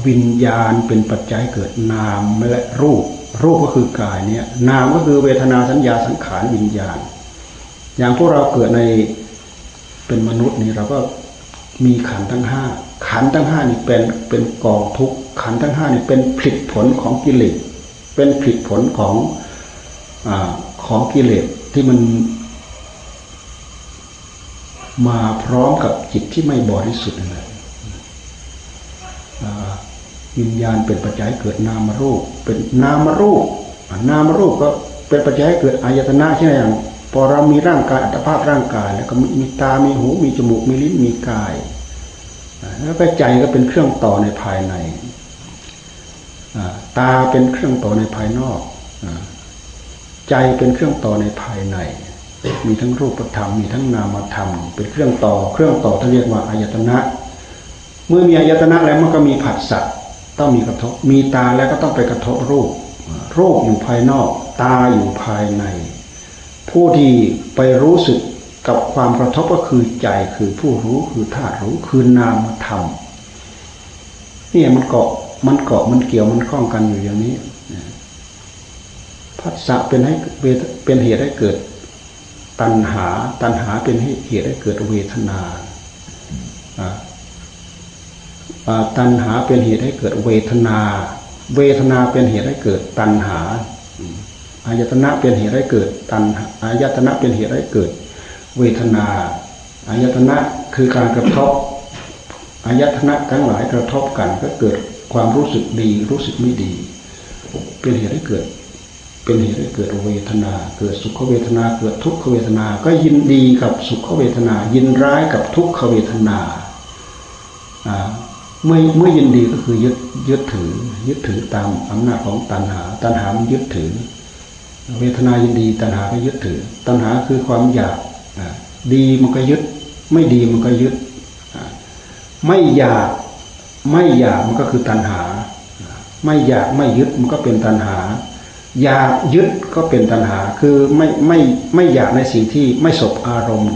วิญญาณเป็นปัจจัยเกิดนามและรูป รูปก็คือกายเนี่ยนามก็คือเวทนาสัญญาสังขารวิญญาณ อย่างพวกเราเกิดในเป็นมนุษย์นี่เราก็มีขันทั้งห้า ขันทั้งห้านี่เป็นเป็นกองทุกขันทั้งห้านี่เป็นผลิตผลของกิเลสเป็นผลิตผลของอของกิเลสที่มัน มาพร้อมกับจิตที่ไม่บริสุทธิ์นั่นแหละวิญญาณเป็นปัจจัยเกิดนามรูป เป็นนามรูปนามรูปก็เป็นปัจจัยเกิดอายตนะใช่ไหมอย่างพอเรามีร่างกายอัตภาพร่างกาย แล้วก็มีตา มีหู มีจมูก มีลิ้น มีกาย แล้วใจก็เป็นเครื่องต่อในภายในตาเป็นเครื่องต่อในภายนอกใจเป็นเครื่องต่อในภายใน มีทั้งรูปธรรมมีทั้งนามธรรม เป็นเครื่องต่อ เครื่องต่อที่เรียกว่าอายตนะ เมื่อมีอายตนะแล้วมันก็มีผัสสะต้องมีกระทบ มีตาแล้วก็ต้องไปกระทบรูป รูปอยู่ภายนอก ตาอยู่ภายใน ผู้ที่ไปรู้สึก กับความกระทบก็คือใจคือผู้รู้คือธาตุรู้คือนามธรรมนี่มันเกาะมันเกาะมันเกี่ยวมันคล้องกันอยู่อย่างนี้พัสสะเป็นให้เป็นเหตุให้เกิด ตัณหา ตัณหาเป็นเหตุให้เกิดเวทนาตัณหาเป็นเหตุให้เกิดเวทนา เวทนาเป็นเหตุให้เกิดตัณหาอายตนะเป็นเหตุให้เกิดตัณอายตนะเป็นเหตุให้เกิด เวทนาอายตนะคือการกระทบอายตนะทั้งหลายกระทบกันก็เกิดความรู้สึกดีรู้สึกไม่ดี เป็นเหตุให้เกิด เป็นเหตุให้เกิดเวทนา เกิดสุขเวทนา เกิดทุกขเวทนา ก็ยินดีกับสุขเวทนา ยินร้ายกับทุกขเวทนาเมื่อเมื่อยินดีก็คือยึดยึดถือ ยึดถือตามอำนาจของตัณหา ตัณหามันยึดถือ เวทนายินดี ตัณหาก็ยึดถือ ตัณหาคือความอยาก ดีมันก็ยึด ไม่ดีมันก็ยึด ไม่อยากไม่อยากมันก็คือตัณหา ไม่อยากไม่ยึดมันก็เป็นตัณหา อยากยึดก็เป็นตัณหา คือไม่ไม่ไม่อยากในสิ่งที่ไม่สบอารมณ์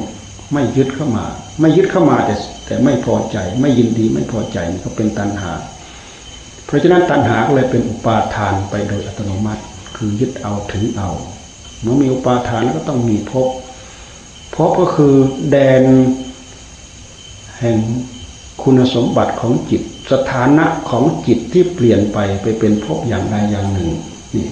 ไม่ยึดเข้ามา ไม่ยึดเข้ามาแต่แต่ไม่พอใจ ไม่ยินดีไม่พอใจมันก็เป็นตัณหา เพราะฉะนั้นตัณหาก็เลยเป็นอุปาทานไปโดยอัตโนมัติ คือยึดเอาถือเอาเมื่อมีอุปาทานแล้วก็ต้องมีภพ ภพก็คือแดน แห่งคุณสมบัติของจิต สถานะของจิตที่เปลี่ยนไปไปเป็นภพอย่างใดอย่างหนึ่งนี่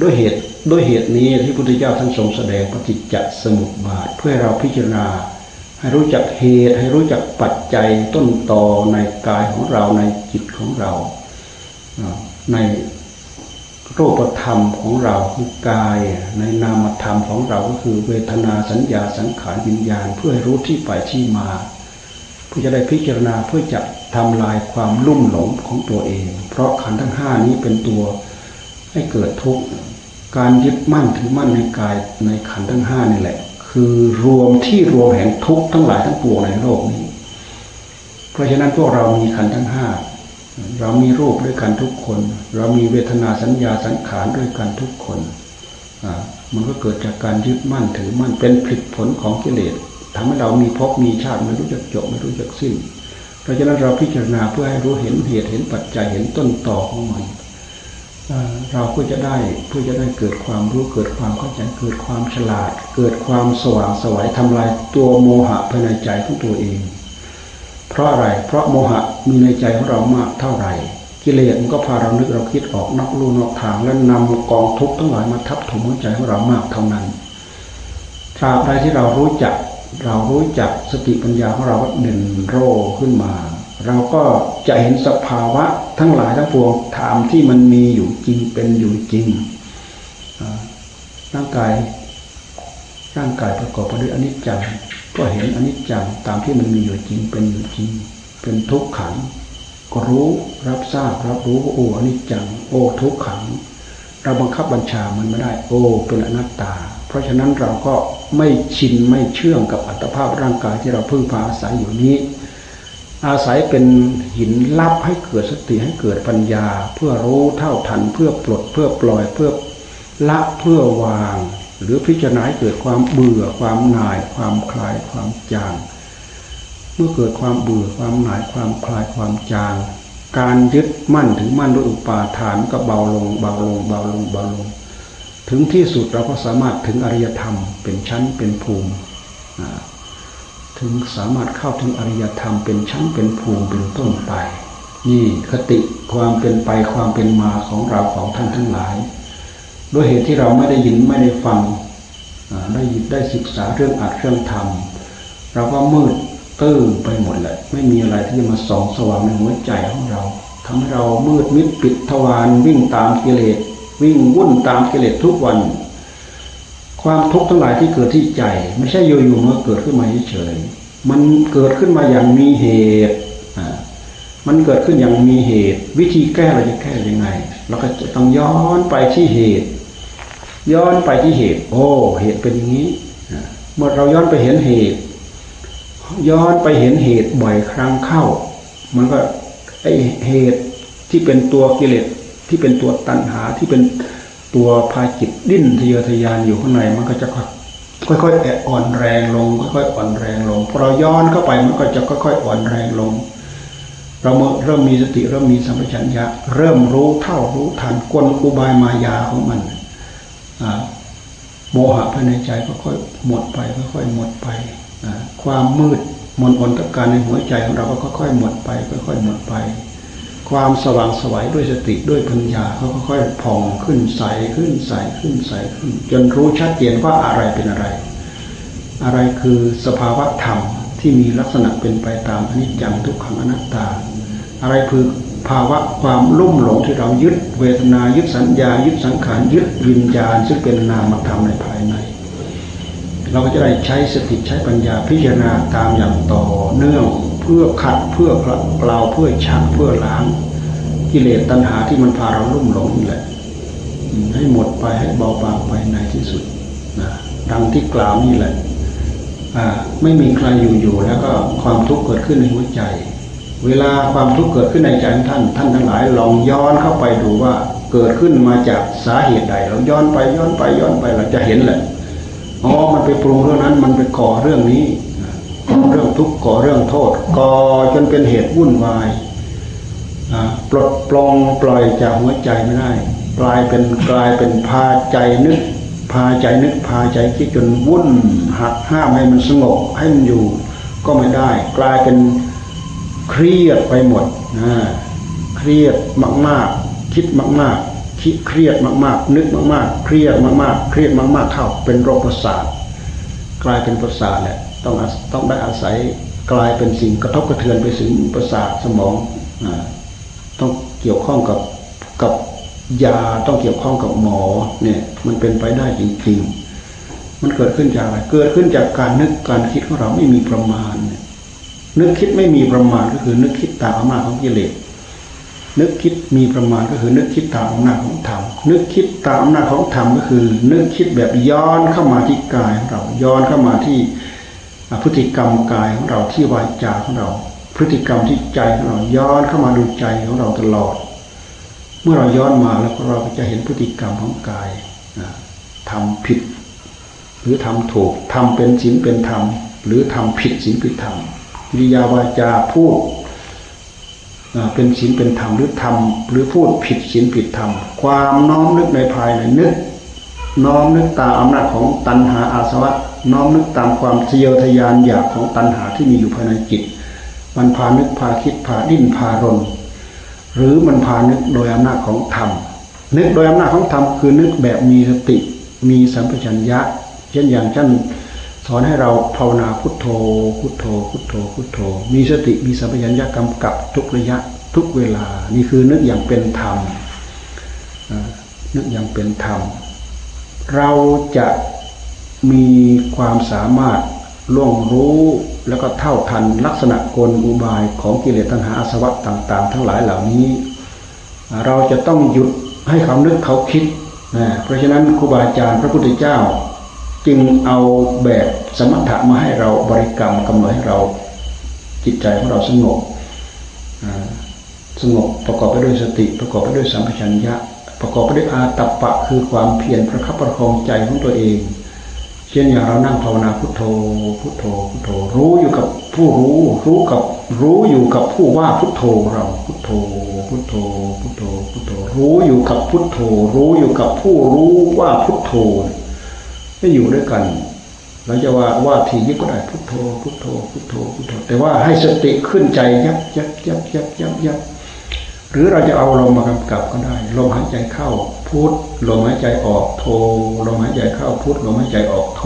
ด้วยเหตุด้วยเหตุนี้ที่พุทธเจ้าท่านทรงแสดงปฏิจจสมุปบาทเพื่อเราพิจารณา ให้รู้จักเหตุให้รู้จักปัจจัยต้นตอในกายของเราในจิตของเรา ใน รูปธรรมของเราคือกาย ในนามธรรมของเราก็คือเวทนาสัญญาสังขารวิญญาณ เพื่อให้รู้ที่ไปที่มา เพื่อจะได้พิจารณาเพื่อจะทำลายความลุ่มหลงของตัวเอง เพราะขันธ์ทั้งห้านี้เป็นตัวให้เกิดทุกข์การยึดมั่นถือมั่นในกายในขันธ์ทั้งห้านี่แหละ คือรวมที่รวมแห่งทุกข์ทั้งหลายทั้งปวงในโลกนี้ เพราะฉะนั้นพวกเรามีขันธ์ทั้งห้า เรามีรูปด้วยกันทุกคน เรามีเวทนาสัญญาสังขารด้วยกันทุกคนมันก็เกิดจากการยึดมั่นถือมั่นเป็นผลผลของกิเลสทำให้เรามีภพมีชาติไม่รู้จักจบไม่รู้จักสิ้น เพราะฉะนั้นเราพิจารณาเพื่อให้รู้เห็นเหตุเห็นปัจจัยเห็นต้นต่อของมันเราก็จะได้เพื่อจะได้เกิดความรู้เกิดความเข้าใจเกิดความฉลาด เกิดความสว่างสวัยทำลายตัวโมหะภายในใจของตัวเอง เพราะอะไร เพราะโมหะมีในใจของเรามากเท่าไหร่ กิเลสมันก็พาเรานึกเราคิดออกนอกลู่นอกทางและนำกองทุกข์ทั้งหลายมาทับถมหัวใจของเรามากเท่านั้นตราบใดที่เรารู้จัก เรารู้จักสติปัญญาของเราเด่นโรขึ้นมา เราก็จะเห็นสภาวะทั้งหลายทั้งปวงถามที่มันมีอยู่จริงเป็นอยู่จริงร่างกายร่างกายประกอบไปด้วยอนิจจัง ก็เห็นอนิจจังตามที่มันมีอยู่จริงเป็นอยู่จริง เป็นทุกขังก็รู้รับทราบรับรู้ว่าโอ้อนิจจัง โอ้ทุกขัง เราบังคับบัญชามันไม่ได้ โอ้เป็นอนัตตา เพราะฉะนั้นเราก็ไม่ชินไม่เชื่องกับอัตภาพร่างกายที่เราพึ่งพาอาศัยอยู่นี้ อาศัยเป็นหินลับให้เกิดสติให้เกิดปัญญา เพื่อรู้เท่าทันเพื่อปลดเพื่อปล่อยเพื่อละเพื่อวาง หรือพิจารณาเกิดความเบื่อความหน่าย ความคลายความจาง เมื่อเกิดความเบื่อความหน่ายความคลายความจาง การยึดมั่นถึงมั่นด้วยอุปาทานก็เบาลงเบาลงเบาลงเบาลง ถึงที่สุดเราก็สามารถถึงอริยธรรม เป็นชั้นเป็นภูมิถึงสามารถเข้าถึงอริยธรรมเป็นชั้นเป็นภูมิเป็นต้นไปนี่คติความเป็นไปความเป็นมาของเราของท่านทั้งหลาย ด้วยเหตุที่เราไม่ได้ยินไม่ได้ฟังได้ยินได้ศึกษาเรื่องอัดเรื่องธรรมเราก็มืดตื้อไปหมดแหละไม่มีอะไรที่จะมาส่องสว่างในหัวใจของเราทำให้เรามืดมิดปิดทวารวิ่งตามกิเลสวิ่งวุ่นตามกิเลสทุกวัน ความทุกข์ทั้งหลายที่เกิดที่ใจ ไม่ใช่อยู่ๆมาเกิดขึ้นมาเฉยๆมันเกิดขึ้นมาอย่างมีเหตุมันเกิดขึ้นอย่างมีเหตุ วิธีแก้เราจะแก้ยังไง เราก็จะต้องย้อนไปที่เหตุ ย้อนไปที่เหตุ โอ้ เหตุเป็นอย่างนี้เมื่อเราย้อนไปเห็นเหตุ ย้อนไปเห็นเหตุบ่อยครั้งเข้า มันก็ไอเหตุที่เป็นตัวกิเลสที่เป็นตัวตัณหาที่เป็นตัวพาจิตดิ้นทะเยอทะยานอยู่ข้างในมันก็จะค่อยๆแออ่อนแรงลง ค่อยๆอ่อนแรงลงพอเราย้อนเข้าไปมันก็จะค่อยๆอ่อนแรงลง เราเริ่มมีสติเริ่มมีสัมปชัญญะเริ่มรู้เท่ารู้ทันกลอุบายมายาของมัน โมหะภายในใจก็ค่อยหมดไปค่อยๆหมดไปความมืดมนอนตะการในหัวใจของเราก็ค่อยๆหมดไป ค่อยๆหมดไป ความสว่างสวัยด้วยสติด้วยปัญญาก็ค่อยๆผ่องขึ้นใสขึ้นใสขึ้นใสขึ้น จนรู้ชัดเจนว่าอะไรเป็นอะไร อะไรคือสภาวะธรรมที่มีลักษณะเป็นไปตามอนิจจังทุกขังอนัตตา อะไรคือ ภาวะความลุ่มหลงที่เรายึดเวทนายึดสัญญา ยึดสังขารยึดวิญญาณ ซึ่งเป็นนามธรรมในภายใน เราก็จะได้ใช้สติใช้ปัญญาพิจารณาตามอย่างต่อเนื่องเพื่อขัดเพื่อเปล่าเพื่อฉักเพื่อล้างกิเลสตัณหาที่มันพาเราลุ่มหลงนี่แหละให้หมดไปให้เบาบางไปในที่สุดนะดังที่กล่าวนี่แหละไม่มีใครอยู่อยู่แล้วก็ความทุกข์เกิดขึ้นในหัวใจ เวลาความทุกข์เกิดขึ้นในใจท่าน ท่านทั้งหลายลองย้อนเข้าไปดูว่าเกิดขึ้นมาจากสาเหตุใด เราย้อนไปย้อนไปย้อนไปเราจะเห็นแหละอ๋อมันไปปรุงเรื่องนั้นมันไปก่อเรื่องนี้ก่อเรื่องทุกข์ก่อเรื่องโทษก่อจนเป็นเหตุวุ่นวายปลดปลงปล่อยจากหัวใจไม่ได้กลายเป็นกลายเป็นพาใจนึก พาใจนึกพาใจคิดจนวุ่นหักห้ามให้มันสงบให้มันอยู่ ก็ไม่ได้ กลายเป็น เครียดไปหมดนะเครียดมากๆ คิดมากๆ คิดเครียดมากๆ นึกมากๆ เครียดมากๆ เครียดมากๆ เข้าเป็นโรคประสาทกลายเป็นประสาทแหละต้องต้องได้อาศัยกลายเป็นสิ่งกระทบกระเทือนไปถึงประสาทสมองต้องเกี่ยวข้องกับกับยาต้องเกี่ยวข้องกับหมอเนี่ยมันเป็นไปได้จริงๆ มันเกิดขึ้นจากอะไร เกิดขึ้นจากการนึกการคิดของเราไม่มีประมาณเนี่ย นึกคิดไม่มีประมาณก็คือนึกคิดตามอำนาจของกิเลสนึกคิดมีประมาณก็คือนึกคิดตามอำนาจของธรรมนึกคิดตามอำนาจของธรรมก็คือ นึกคิดแบบย้อนเข้ามาที่กายของเราย้อนเข้ามาที่พฤติกรรมกายของเราที่วาจาของเรา พฤติกรรมที่ใจของเราย้อนเข้ามาดูใจของเราตลอด เมื่อเราย้อนมาแล้วเราก็จะเห็นพฤติกรรมของกายทำผิด หรือทำถูกทำเป็นศีลเป็นธรรมหรือทำผิดศีลผิดธรรม กิริยาวาจาพูดเป็นศีลเป็นธรรมหรือทำหรือพูดผิดศีลผิดธรรม ความน้อมนึกในภายในนึก น้อมนึกตามอำนาจของตัณหาอาสวะ น้อมนึกตามความเสียวทยานอยากของตัณหาที่มีอยู่ภายในจิต มันพานึกพาคิดพาดิ้นพารนหรือมันพานึกโดยอำนาจของธรรม นึกโดยอำนาจของธรรมคือนึกแบบมีสติมีสัมปชัญญะ เช่นอย่างท่าน สอนให้เราภาวนาพุทโธ พุทโธ พุทโธ พุทโธ มีสติมีสัมปชัญญะกำกับทุกระยะทุกเวลา นี่คือนึกอย่างเป็นธรรมนึกอย่างเป็นธรรม เราจะมีความสามารถล่วงรู้แล้วก็เท่าทันลักษณะกลอุบายของกิเลสตัณหาอาสวะต่าง ๆ ทั้งหลายเหล่านี้ เราจะต้องหยุดให้เขานึกเขาคิดนะเพราะฉะนั้นครูบาอาจารย์พระพุทธเจ้า จึงเอาแบบสมถะมาให้เราบริกรรมกำหนดให้เราจิตใจของเราสงบสงบประกอบไปด้วยสติประกอบไปด้วยสัมปชัญญะ ประกอบไปด้วยอาตัปปะ คือความเพียรประคับประคองใจของตัวเอง เช่นอย่างเรานั่งภาวนาพุทโธพุทโธพุทโธ รู้อยู่กับผู้รู้รู้กับรู้อยู่กับผู้ว่าพุทโธเราพุทโธพุทโธพุทโธพุทโธ รู้อยู่กับพุทโธ รู้อยู่กับผู้รู้ว่าพุทโธ ไม่อยู่ด้วยกันเราจะว่าว่าทีนี้ก็ได้พุทโธพุทโธพุทโธพุทโธแต่ว่าให้สติขึ้นใจยับยับยับยับยับยับหรือเราจะเอาลมมากำกับก็ได้ ลมหายใจเข้าพุทลมหายใจออกโทลมหายใจเข้าพุทลมหายใจออกโท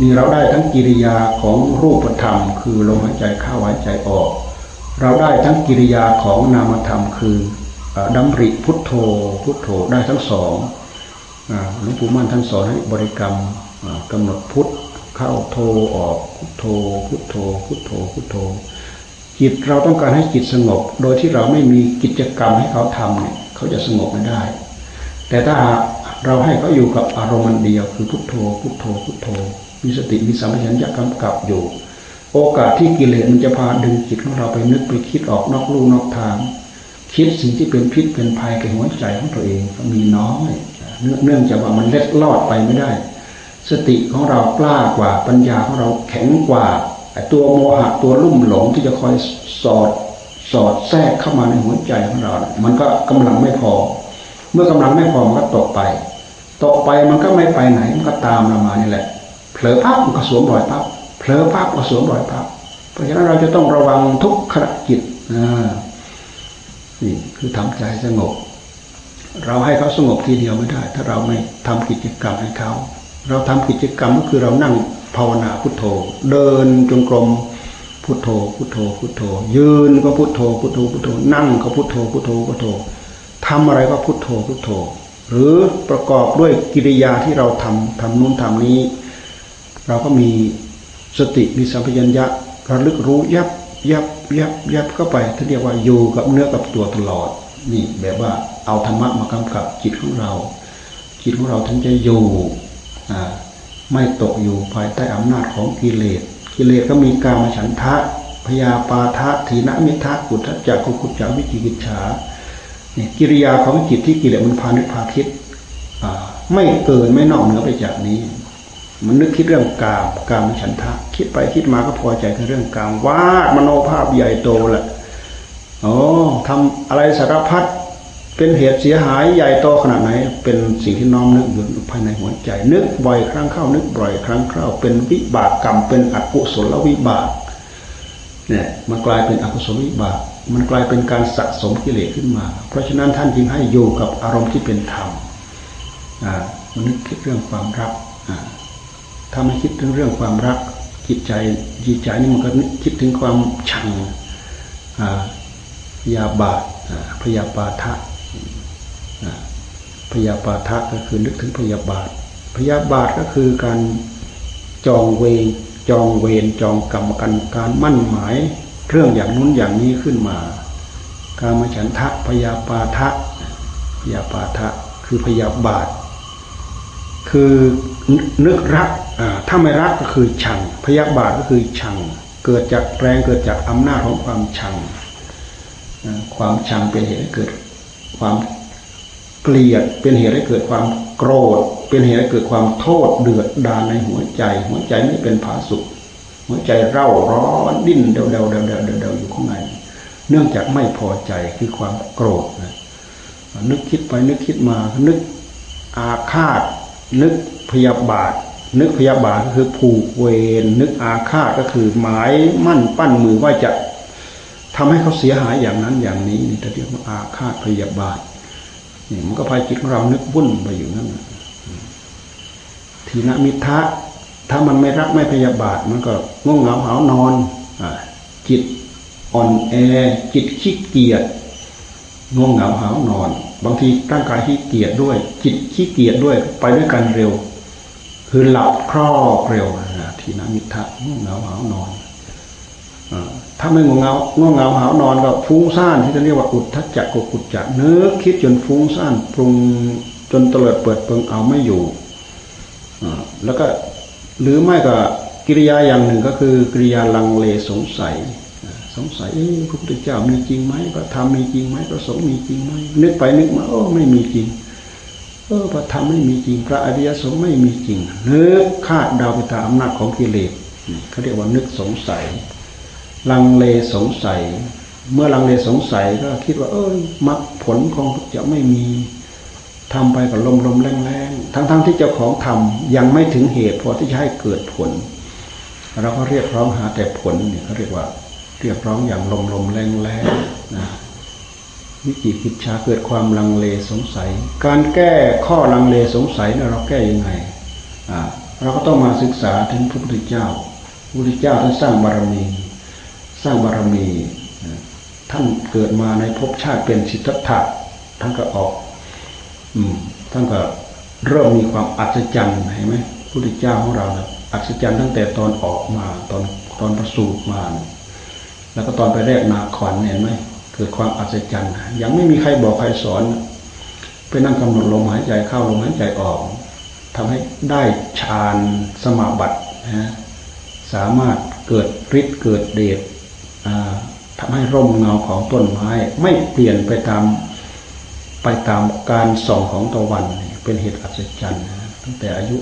นี่เราได้ทั้งกิริยาของรูปธรรม คือลมหายใจเข้าหายใจออก เราได้ทั้งกิริยาของนามธรรมคือดำริพุทโธพุทโธได้ทั้งสอง หลวงปู่มั่นท่านสอนให้บริกรรมกำหนดพุทเข้าโทออกพุทโธพุทโธพุทโธพุทโธจิตเราต้องการให้จิตสงบ โดยที่เราไม่มีกิจกรรมให้เขาทำเนี่ยเขาจะสงบไม่ได้ แต่ถ้าเราให้เขาอยู่กับอารมณ์เดียวคือพุทโธพุทโธพุทโธ มีสติมีสัมผัสัญญากำกับอยู่ โอกาสที่กิเลสมันจะพาดึงจิตของเราไปนึกไปคิดออกนอกลู่นอกทาง คิดสิ่งที่เป็นพิษเป็นภัยแก่หัวใจของตัวเองก็มีน้อย เนื่องจากว่ามันเล็ดลอดไปไม่ได้ สติของเรากล้ากว่าปัญญาของเราแข็งกว่าตัวโมหะตัวลุ่มหลงที่จะคอยสอดสอดแทรกเข้ามาในหัวใจของเรา มันก็กำลังไม่พอ เมื่อกำลังไม่พอมันก็ตกไป ตกไปมันก็ไม่ไปไหน มันก็ตามเรามานี่แหละ เผลอภาพมันก็สวมรอยภาพเผลอภาพก็สวมรอยภาพเพราะฉะนั้นเราจะต้องระวังทุกขณะจิต อ่า นี่คือทำใจสงบ เราให้เขาสงบทีเดียวไม่ได้ ถ้าเราไม่ทำกิจกรรมให้เขา เราทำกิจกรรมก็คือเรานั่งภาวนาพุทโธ เดินจงกรมพุทโธพุทโธพุทโธ ยืนก็พุทโธพุทโธพุทโธ นั่งก็พุทโธพุทโธพุทโธทำอะไรก็พุทโธพุทโธ หรือประกอบด้วยกิริยาที่เราทำทำนู้นทำนี้ เราก็มีสติมีสัมผััญญะระลึกรู้ยับยับยับยับเข้าไปที่เรียกว่าอยู่กับเนื้อกับตัวตลอด นี่แบบว่าเอาธรรมะมากำกับจิตของเรา จิตของเราถึงจะอยู่ไม่ตกอยู่ภายใต้อำนาจของกิเลส กิเลสก็มีกามฉันทะพยาปาทะถีนมิทะกุฏจักกุกุจักวิจิกิจฉาเนี่ยกิริยาของจิตที่กิเลสมันพานึกพาคิดไม่เกินไม่นอกเหนือไปจากนี้ มันนึกคิดเรื่องกามกามฉันทะ คิดไปคิดมาก็พอใจกับเรื่องกามวาดมโนภาพใหญ่โตแหละ โอ้ทำอะไรสารพัดเป็นเหตุเสียหายใหญ่โตขนาดไหน เป็นสิ่งที่น้อมนึกอยู่ภายในหัวใจ นึกบ่อยครั้งเข้า นึกบ่อยครั้งเข้า เป็นวิบากกรรม เป็นอกุศลวิบาก เนี่ย มันกลายเป็นอกุศลวิบาก มันกลายเป็นการสะสมกิเลสขึ้นมา เพราะฉะนั้นท่านจึงให้อยู่กับอารมณ์ที่เป็นธรรมอ่ามันนึกคิดเรื่องความรักอ่าถ้าไม่คิดถึงเรื่องความรักจิตใจจิตใจนี่มันก็คิดถึงความชัง ยาบาทพยาบาทะพยาบาทะก็คือนึกถึงพยาบาท พยาบาทก็คือการจองเวรจองเวรจองกรรมกันการมั่นหมายเรื่องอย่างนู้นอย่างนี้ขึ้นมา การมฉันทะพยาปาทะพยาปาทะคือพยาบาท คือนึกรักถ้าไม่รักก็คือชัง พยาบาทก็คือชัง เกิดจากแรงเกิดจากอำนาจของความชัง ความชังเป็นเหตุให้เกิด ความเกลียดเป็นเหตุให้เกิดความโกรธ เป็นเหตุให้เกิดความโทษเดือดดาลในหัวใจ หัวใจไม่เป็นผาสุกหัวใจเร่าร้อนดิ้นเดาเดาเดาเดาเดาอยู่ข้างในเนื่องจากไม่พอใจคือความโกรธนะนึกคิดไปนึกคิดมา นึกอาฆาต นึกพยาบาท นึกพยาบาทก็คือผูกเวรนึกอาฆาตก็คือหมายมั่นปั้นมือว่าจะ ทำให้เขาเสียหายอย่างนั้นอย่างนี้นี่เรียกว่าอาฆาตพยาบาทนี่มันก็พายจิตของเรานึกวุ่นไปอยู่นั่นทีนมิทะถ้ามันไม่รักไม่พยาบาท มันก็ง่วงเหงาหานอนอจิตอ่อนแอ จิตขี้เกียจง่วงเหงาหานอน บางทีร่างกายขี้เกียจด้วย จิตขี้เกียจด้วย ไปด้วยกันเร็ว คือหลับครอบเร็วทีนมิทะง่วงเหงาหานอน ถ้าไม่ง่วงเงาง่วงเหงาหานอนก็ฟุ้งซ่านที่จะเรียกว่าอุดทัจจะกุกุจจะเนื้อคิดจนฟุ้งซ่านปรุงจนเตลิดเปิดเปิงเอาไม่อยู่แล้วก็หรือไม่ก็กิริยาอย่างหนึ่งก็คือกิริยาลังเลสงสัย สงสัยพระพุทธเจ้ามีจริงไหมพระธรรมมีจริงไหมพระสงฆ์มีจริงไหมนึกไปนึกมาโอ้ไม่มีจริงเออพระธรรมไม่มีจริง พระอริยสงฆ์ไม่มีจริงนึกคาดเดาไปตามอำนาจของกิเลสเขาเรียกว่านึกสงสัย ลังเลสงสัย เมื่อลังเลสงสัยก็คิดว่า เออมรรคผลของจะไม่มีทำไปกับลมลมแรงแรงทั้งๆทที่เจ้าของทำยังไม่ถึงเหตุพอที่จะให้เกิดผล เราก็เรียกร้องหาแต่ผลเนี่ยเขาเรียกว่า เรียกร้องอย่างลมลมแรงแรงนะวิจิกิจชาเกิดความลังเลสงสัย การแก้ข้อลังเลสงสัยเนี่ยเราแก้ยังไงอ่าเราก็ต้องมาศึกษาถึงพระพุทธเจ้าพระพุทธเจ้าท่านสร้างบารมี สร้างบารมี ท่านเกิดมาในภพชาติเป็นสิทธัตถะท่านก็ออกท่านก็เริ่มมีความอัศจรรย์เห็นไหมพุทธเจ้าของเรานะอัศจรรย์ตั้งแต่ตอนออกมาตอนตอนประสูติมา แล้วก็ตอนไปแรกนาขวัญเห็นไหมเกิดความอัศจรรย์ ยังไม่มีใครบอกใครสอนไปนั่งกำหนดลมหายใจเข้าลมหายใจออกทำให้ได้ฌานสมาบัตินะสามารถเกิดฤทธิ์เกิดเดช ทำให้ร่มเงาของต้นไม้ ไม่เปลี่ยนไปตามไปตามการส่องของตะวันเป็นเหตุอัศจรรย์ตั้งแต่อายุ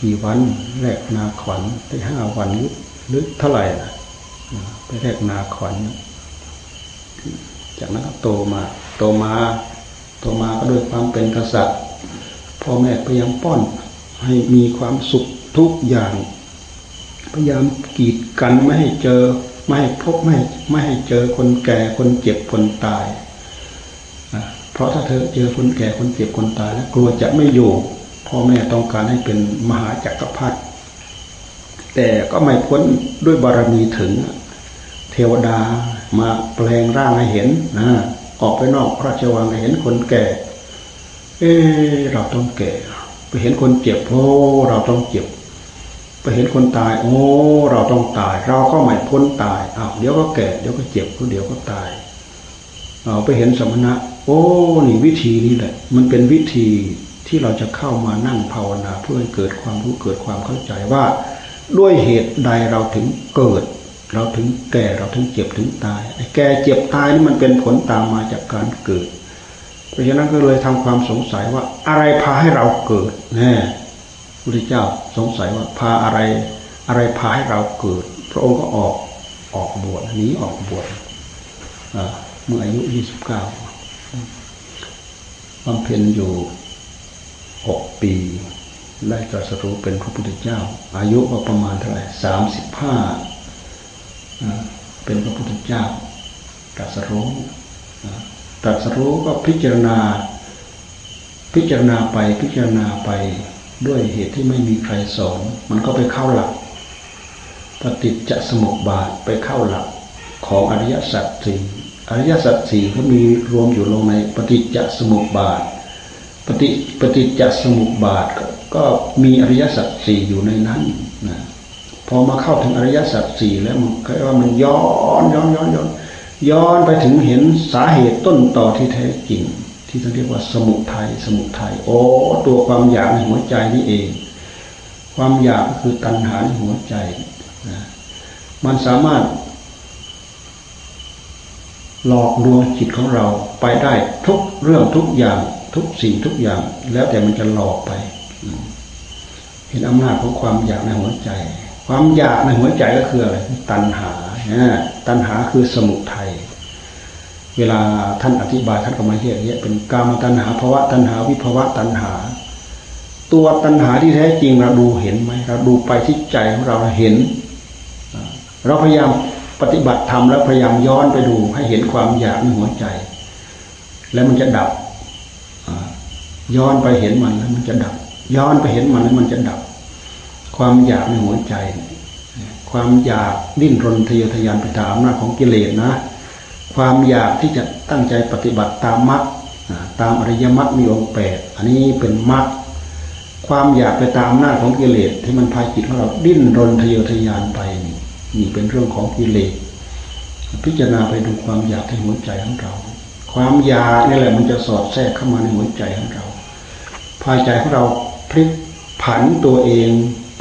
กี่วันแรกนาขวัญได้ห้าวันหรือเท่าไหร่ไปแรกนาขวัญจากนั้นโตมาโตมาโตมาก็ด้วยความเป็นกษัตริย์พ่อแม่พยายามป้อนให้มีความสุขทุกอย่าง พยายามกีดกันไม่ให้เจอ ไม่ให้พบไม่ไม่ให้เจอคนแก่คนเจ็บคนตาย เพราะถ้าเธอเจอคนแก่คนเจ็บคนตายแล้วกลัวจะไม่อยู่พ่อแม่ต้องการให้เป็นมหาจักรพรรดิแต่ก็ไม่พ้นด้วยบารมีถึง เทวดามาแปลงร่างให้เห็นนะออกไปนอกพระราชวังเห็นคนแก่ เออเราต้องแก่ ไปเห็นคนเจ็บโอ้เราต้องเจ็บ ไปเห็นคนตาย โอ้ เราต้องตาย เราก็ไม่พ้นตายอ้าวเดี๋ยวก็แก่ เดี๋ยวก็เจ็บเดี๋ยวก็ตายเอาไปเห็นสมณะ โอ้นี่วิธีนี้แหละ มันเป็นวิธีที่เราจะเข้ามานั่งภาวนา เพื่อให้เกิดความรู้เกิดความเข้าใจว่าด้วยเหตุใดเราถึงเกิด เราถึงแก่เราถึงเจ็บถึงตายไอ้แก่เจ็บตายนี่มันเป็นผลตามมาจากการเกิด เพราะฉะนั้นก็เลยทำความสงสัยว่าอะไรพาให้เราเกิดแน่ พระเจ้าสงสัยว่าพาอะไรอะไรพาให้เราเกิด พระองค์ก็ออกออกบวชนี้ออกบวชเมื่ออายุยี่สิบเก้าบำเพ็ญอยู่หกปีได้ตรัสรู้เป็นพระพุทธเจ้า อายุก็ประมาณเท่าไหร่สามสิบห้าเป็นพระพุทธเจ้าตรัสรู้ตรัสรู้ก็พิจารณา พิจารณาไปพิจารณาไป ด้วยเหตุที่ไม่มีใครสอนมันก็ไปเข้าหลักปฏิจจสมุปบาทไปเข้าหลักของอริยสัจสี่อริยสัจสี่ก็มีรวมอยู่ลงในปฏิจจสมุปบาท ปฏิปฏิจจสมุปบาทก็มีอริยสัจสี่อยู่ในนั้นนะพอมาเข้าถึงอริยสัจสี่แล้วมันก็ว่ามันย้อนย้อนย้อนย้อนย้อนไปถึงเห็นสาเหตุต้นต่อที่แท้จริง ที่เขาเรียกว่าสมุทัยสมุทัยโอ้ตัวความอยากในหัวใจนี่เอง ความอยากก็คือตัณหาในหัวใจนะมันสามารถ หลอกลวงจิตของเราไปได้ทุกเรื่องทุกอย่างทุกสิ่งทุกอย่าง แล้วแต่มันจะหลอกไป เห็นอำนาจของความอยากในหัวใจ ความอยากในหัวใจก็คืออะไรตัณหาตัณหาคือสมุทัย เวลาท่านอธิบายท่านก็มาเรียกเนี้ยเป็นกามตัณหาภาวะตัณหาวิภาวะตัณหา ตัวตัณหาที่แท้จริงเราดูเห็นไหมเราดูไปที่ใจของเราเห็น เราพยายามปฏิบัติธรรมแล้วพยายามย้อนไปดูให้เห็นความอยากในหัวใจ แล้วมันจะดับย้อนไปเห็นมันแล้วมันจะดับ ย้อนไปเห็นมันแล้วมันจะดับ ความอยากในหัวใจ ความอยากดิ้นรนทะเยอทะยานไปตามอำนาจของกิเลสนะ ความอยากที่จะตั้งใจปฏิบัติตามมรรคตามอริยมรรคมีองค์แปดอันนี้เป็นมรรคความอยากไปตามอำนาจของกิเลสที่มันพาจิตของเราดิ้นรนทะเยอทะยานไปนี่เป็นเรื่องของกิเลสพิจารณาไปดูความอยากในหัวใจของเรา ความอยากนี่แหละมันจะสอดแทรกเข้ามาในหัวใจของเราพาใจของเราพลิกผันตัวเอง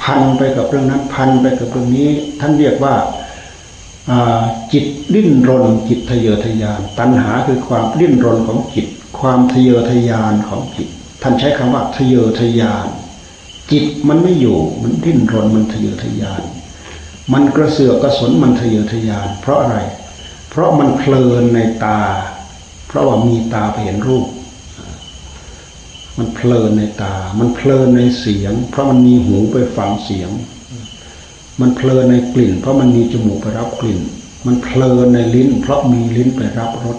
พันไปกับเรื่องนั้นพันไปกับเรื่องนี้ ท่านเรียกว่า จิตดิ้นรน จิตทะเยอทะยาน ตัณหาคือความดิ้นรนของจิต ความทะเยอทะยานของจิต ท่านใช้คำว่าทะเยอทะยาน จิตมันไม่อยู่มันดิ้นรนมันทะเยอทะยาน มันกระเสือกกระสนมันทะเยอทะยาน เพราะอะไร เพราะมันเพลินในตา เพราะว่ามีตาไปเห็นรูป มันเพลินในตา มันเพลินในเสียง เพราะมันมีหูไปฟังเสียง มันเพลินในกลิ่น เพราะมันมีจมูกไปรับกลิ่น มันเพลินในลิ้น เพราะมีลิ้นไปรับรส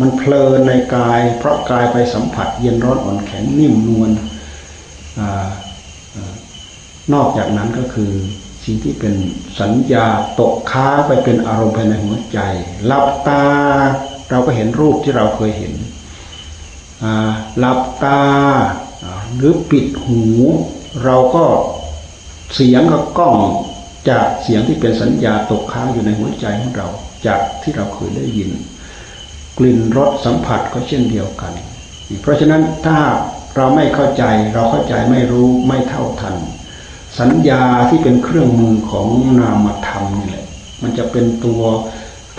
มันเพลินในกาย เพราะกายไปสัมผัส เย็นร้อนอ่อนแข็งนิ่มนวลนอกจากนั้นก็คือสิ่งที่เป็นสัญญาตกค้าไปเป็นอารมณ์ภายในหัวใจหลับตาเราก็เห็นรูปที่เราเคยเห็นหลับตาหรือปิดหู เราก็ เสียงก็กล้องจากเสียงที่เป็นสัญญาตกค้างอยู่ในหัวใจของเรา จากที่เราเคยได้ยิน กลิ่นรสสัมผัสก็เช่นเดียวกัน เพราะฉะนั้นถ้าเราไม่เข้าใจเราเข้าใจไม่รู้ไม่เท่าทัน สัญญาที่เป็นเครื่องมือของนามธรรมนี่แหละมันจะเป็นตัว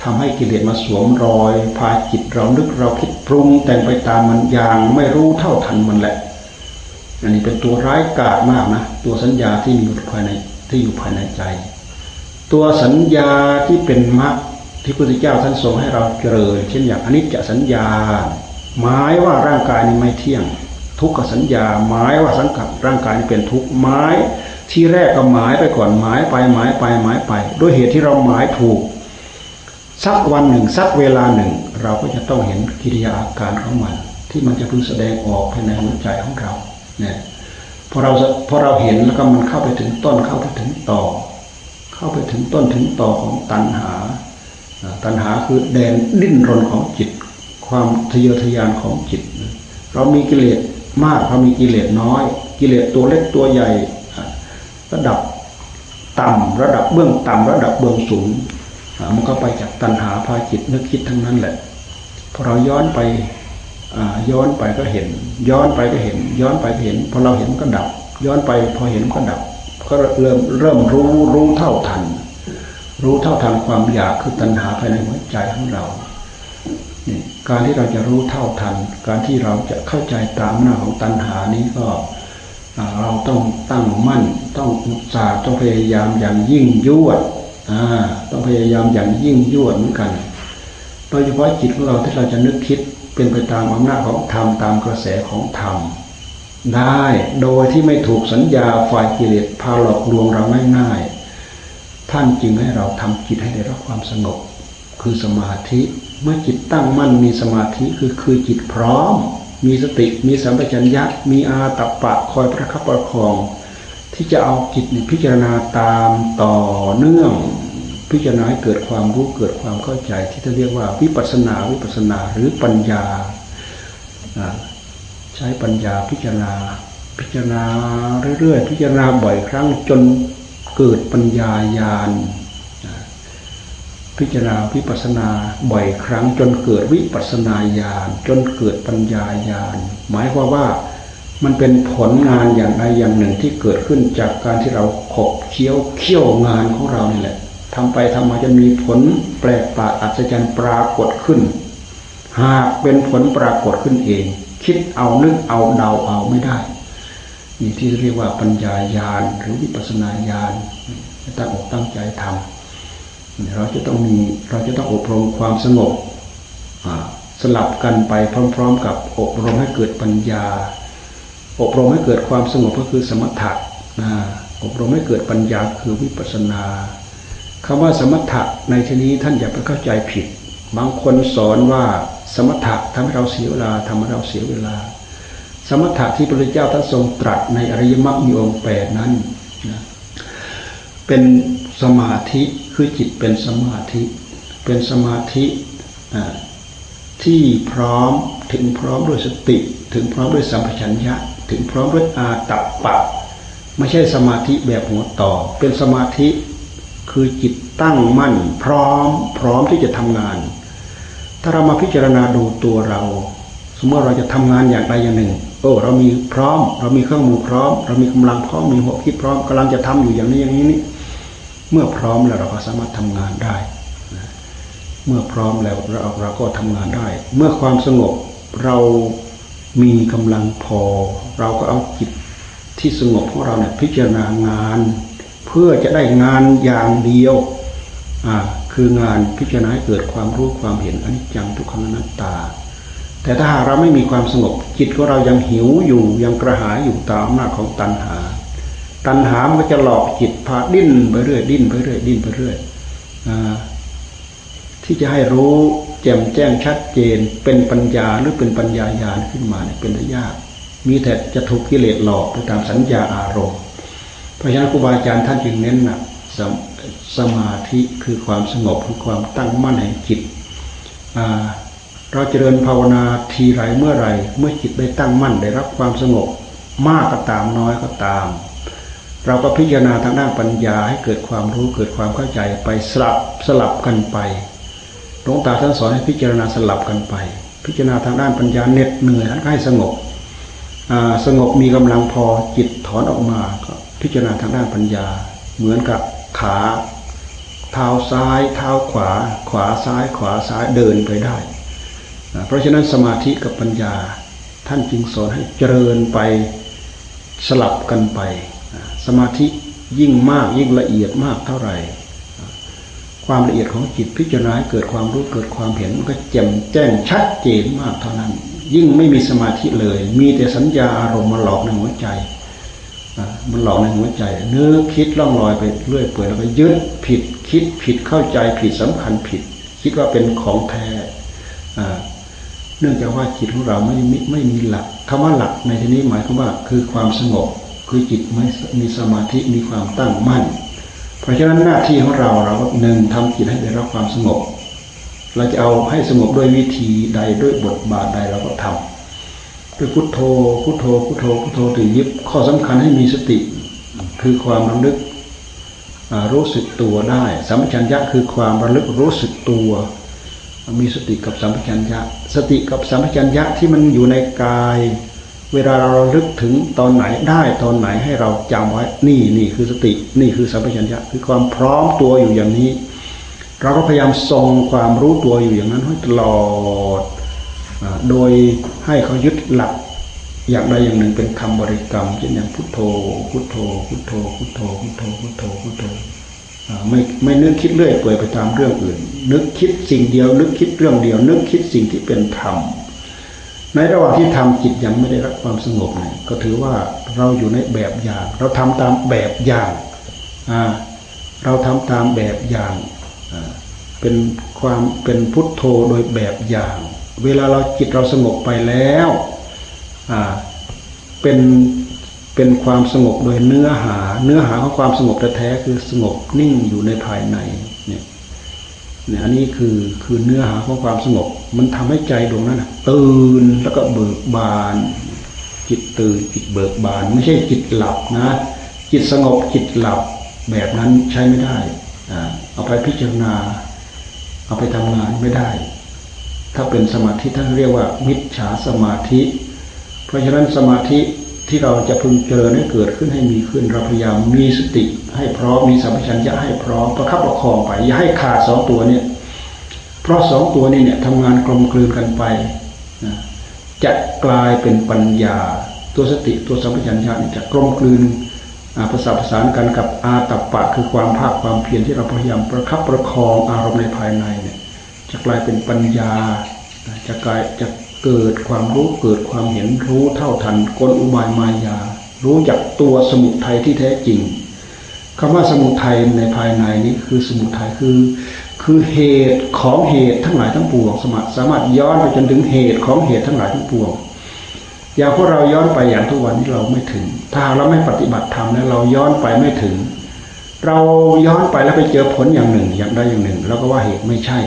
ทำให้กิเลสมาสวมรอย พาจิตเรานึกเราคิดปรุงแต่งไปตามมันอย่างไม่รู้เท่าทันมันแหละ อันนี้เป็นตัวร้ายกาจมากนะ ตัวสัญญาที่มีอยู่ภายในที่อยู่ภายในใจ ตัวสัญญาที่เป็นมรรคที่พระพุทธเจ้าท่านทรงให้เราเจริญ เช่นอย่างอนิจจสัญญา หมายว่าร่างกายนี้ไม่เที่ยง ทุกขสัญญา หมายว่าสังกัดร่างกายนี้เป็นทุกข์หมายที่แรกก็หมายไปก่อนหมายไปหมายไปหมายไป ด้วยเหตุที่เราหมายถูก สักวันหนึ่งสักเวลาหนึ่ง เราก็จะต้องเห็นกิริยาอาการของมัน ที่มันจะพึงแสดงออกภายในหัวใจของเรา เนี่ยพอเราพอเราเห็นแล้วก็มันเข้าไปถึงต้นเข้าไปถึงต่อ เข้าไปถึงต้นถึงต่อของตัณหา ตัณหาคือแดนดิ้นรนของจิต ความทะเยอทะยานของจิต เรามีกิเลสมากเรามีกิเลสน้อย กิเลสตัวเล็กตัวใหญ่ ระดับต่ำระดับเบื้องต่ำระดับเบื้องสูงมันก็ไปจากตัณหาพาจิตนึกคิดทั้งนั้นแหละพอเราย้อนไป ย้อนไปก็เห็น ย้อนไปก็เห็น ย้อนไปก็เห็นพอเราเห็นก็ดับ ย้อนไปพอเห็นก็ดับ ก็เริ่มเริ่มรู้รู้เท่าทัน รู้เท่าทันความอยากคือตัณหาภายในหัวใจของเราการที่เราจะรู้เท่าทัน การที่เราจะเข้าใจตามหน้าของตัณหานี้ก็เราต้องตั้งมั่น ต้องอุตสาห์ต้องพยายามอย่างยิ่งยวดต้องพยายามอย่างยิ่งยวดเหมือนกัน โดยเฉพาะจิตของเราที่เราจะนึกคิด เป็นไปตามอำนาจของธรรมตามกระแสของธรรมได้โดยที่ไม่ถูกสัญญาฝ่ายกิเลสพาหลอกลวงเราง่ายๆท่านจึงให้เราทำจิตให้ได้รับความสงบ คือสมาธิเมื่อจิตตั้งมั่นมีสมาธิคือคือจิตพร้อม มีสติมีสัมปชัญญะมีอาตปะคอยประคับประคอง ที่จะเอาจิตพิจารณาตามต่อเนื่อง พิจารณาให้เกิดความรู้เกิดความเข้าใจ ที่จะเรียกว่า วิปัสนาวิปัสนาหรือปัญญาใช้ปัญญาพิจารณา พิจารณาเรื่อยๆพิจารณาบ่อยครั้งจนเกิดปัญญาญาณพิจารณาวิปัสนาบ่อยครั้ง จนเกิดวิปัสนาญาณจนเกิดปัญญาญาณหมายความว่ามันเป็นผลงานอย่างใดอย่างหนึ่งที่เกิดขึ้นจากการที่เราขบเคี้ยวเคี่ยวงานของเรานี่แหละ ทำไปทำมาจะมีผลแปลกประหลาดอัศจรรย์ปรากฏขึ้น หากเป็นผลปรากฏขึ้นเอง คิดเอานึกเอาเดาเอาไม่ได้นี่ที่เรียกว่าปัญญาญาณหรือวิปัสนาญาณตั้งอกตั้งใจทำเราจะต้องมีเราจะต้องอบรมความสงบสลับกันไปพร้อม ๆ กับอบรมให้เกิดปัญญา อบรมให้เกิดความสงบก็คือสมถะอบรมให้เกิดปัญญาคือวิปัสนา คำว่าสมถะในที่นี้ท่านอย่าไปเข้าใจผิด บางคนสอนว่าสมถะทำให้เราเสียเวลาทำให้เราเสียเวลา สมถะที่พระพุทธเจ้าท่านทรงตรัสในอริยมรรคมีองค์แปดนั้นนะเป็นสมาธิคือจิตเป็นสมาธิ เป็นสมาธิที่พร้อมถึงพร้อมด้วยสติ ถึงพร้อมด้วยสัมปชัญญะ ถึงพร้อมด้วยอาตัปปะ ไม่ใช่สมาธิแบบหัวต่อ เป็นสมาธิ คือจิตตั้งมั่น พร้อม พร้อมที่จะทำงาน ถ้าเรามาพิจารณาดูตัวเรา สมมติเราจะทำงานอย่างใดอย่างหนึ่ง โอ้เรามีพร้อม เรามีเครื่องมือพร้อม เรามีกำลังพร้อมมีหัวคิดพร้อมกำลังจะทำอยู่อย่างนี้อย่างนี้นี่เมื่อพร้อมแล้วเราก็สามารถทำงานได้เมื่อพร้อมแล้วเราเราก็ทำงานได้ เมื่อความสงบเรามีกำลังพอ เราก็เอาจิตที่สงบของเราเนี่ยพิจารณางาน เพื่อจะได้งานอย่างเดียวอ่าคืองานพิจารณาเกิดความรู้ความเห็นอนิจจังทุกขังอนัตตา แต่ถ้าเราไม่มีความสงบจิตของเรายังหิวอยู่ยังกระหายอยู่ตามอำนาจของตัณหา ตัณหามันก็จะหลอกจิตพาดิ้นไปเรื่อยดิ้นไปเรื่อยดิ้นไปเรื่อยที่จะให้รู้แจ่มแจ้งชัดเจนเป็นปัญญาหรือเป็นปัญญาญาณขึ้นมาเนี่ยเป็นได้ยาก มีแต่จะถูกกิเลสหลอกไปตามสัญญาอารมณ์ เพราะฉะนั้นครูบาอาจารย์ท่านจึงเน้นหนักสสมาธิคือความสงบคือความตั้งมั่นแห่งจิตเราเจริญภาวนาทีไรเมื่อไรเมื่อจิตได้ตั้งมั่นได้รับความสงบมากก็ตามน้อยก็ตาม เราก็พิจารณาทางด้านปัญญาให้เกิดความรู้เกิดความเข้าใจไปสลับสลับกันไปหลวงตาท่านสอนให้พิจารณาสลับกันไป พิจารณาทางด้านปัญญาเน็ดเหนื่อยให้สงบ สงบมีกำลังพอจิตถอนออกมาก็พิจารณาทางด้านปัญญา เหมือนกับขาเท้าซ้าย เท้าขวา ขวาซ้าย ขวาซ้ายเดินไปได้ เพราะฉะนั้นสมาธิกับปัญญา ท่านจึงสอนให้เจริญไปสลับกันไป สมาธิยิ่งมากยิ่งละเอียดมากเท่าไหร่ ความละเอียดของจิตพิจารณาเกิดความรู้เกิดความเห็นก็แจ่มแจ้งชัดเจนมากเท่านั้น ยิ่งไม่มีสมาธิเลย มีแต่สัญญาอารมณ์มาหลอกในหัวใจมันหลอกในหัวใจ เนื้อคิดล่องลอยไปเรื่อยเปื่อยแล้วก็ยึดผิดคิดผิดเข้าใจผิดสำคัญผิด คิดว่าเป็นของแท้เนื่องจากว่าจิตของเราไม่ไม่ไม่มีหลักคำว่าหลักในที่นี้หมายความว่าคือความสงบคือจิตไม่มีสมาธิมีความตั้งมั่น เพราะฉะนั้นหน้าที่ของเราเราหนึ่งทำจิตให้ได้รับความสงบ เราจะเอาให้สงบด้วยวิธีใดด้วยบทบาทใดเราก็ทำด้วยพุทโธพุทโธพุทโธพุทโธถึงยึดข้อสำคัญให้มีสติ คือความระลึกรู้สึกตัวได้สัมปชัญญะคือความระลึกรู้สึกตัว มีสติกับสัมปชัญญะ สติกับสัมปชัญญะที่มันอยู่ในกาย เวลาเราระลึกถึงตอนไหนได้ตอนไหนให้เราจำไว้นี่นี่คือสตินี่คือสัมปชัญญะคือความพร้อมตัวอยู่อย่างนี้ เราก็พยายามทรงความรู้ตัวอยู่อย่างนั้นให้ตลอด โดยให้เขายึดหลักอย่างใดอย่างหนึ่งเป็นคำบริกรรมเช่นอย่างพุทโธ พุทโธ พุทโธ พุทโธ พุทโธ พุทโธ พุทโธ ไม่ไม่นึกคิดเรื่อยเปื่อยไปตามเรื่องอื่น นึกคิดสิ่งเดียว นึกคิดเรื่องเดียว นึกคิดสิ่งที่เป็นธรรม ในระหว่างที่ทำจิตยังไม่ได้รับความสงบเนี่ยก็ถือว่าเราอยู่ในแบบอย่าง เราทำตามแบบอย่าง เราทำตามแบบอย่าง เป็นความเป็นพุทโธโดยแบบอย่าง เวลาเราจิตเราสงบไปแล้วเป็นเป็นความสงบโดยเนื้อหา เนื้อหาของความสงบแท้ๆคือสงบนิ่งอยู่ในภายในเนี่ยเนี่ยอันนี้คือคือเนื้อหาของความสงบ มันทำให้ใจดวงนั้นตื่นแล้วก็เบิกบาน จิตตื่นจิตเบิกบาน ไม่ใช่จิตหลับนะ จิตสงบจิตหลับแบบนั้นใช้ไม่ได้อ่า เอาไปพิจารณา เอาไปทำงานไม่ได้ ถ้าเป็นสมาธิท่านเรียกว่า มิจฉาสมาธิ เพราะฉะนั้นสมาธิที่เราจะพึงเจริญให้เกิดขึ้นให้มีขึ้นเราพยายามมีสติ ให้พร้อมมีสัมผัสัญญะให้พร้อมประคับประคองไป อย่าให้ขาดสองตัวเนี่ย เพราะสองตัวนี้เนี่ยทำงานกลมกลืนกันไปจะกลายเป็นปัญญา ตัวสติตัวสัมผัสัญญะจะกลมกลืน ประสานประสานกันกับอาตัปปะคือความภาคความเพียรที่เราพยายามประคับประคองอารมณ์ในภายในเนี่ยจะกลายเป็นปัญญาจะกลายจะเกิดความรู้เกิดความเห็นรู้เท่าทันกลอุบายมายา รู้จักตัวสมุทัยที่แท้จริงคำว่าสมุทัยในภายในนี้คือสมุทัยคือ คือเหตุของเหตุทั้งหลายทั้งปวงสมสามารถย้อนไปจนถึงเหตุของเหตุทั้งหลายทั้งปวง อย่างพวกเราย้อนไปอย่างทุกวันนี้เราไม่ถึง ถ้าเราไม่ปฏิบัติธรรมแล้วเราย้อนไปไม่ถึง เราย้อนไปแล้วไปเจอผลอย่างหนึ่ง อย่างใดอย่างหนึ่ง แล้วก็ว่าเหตุไม่ใช่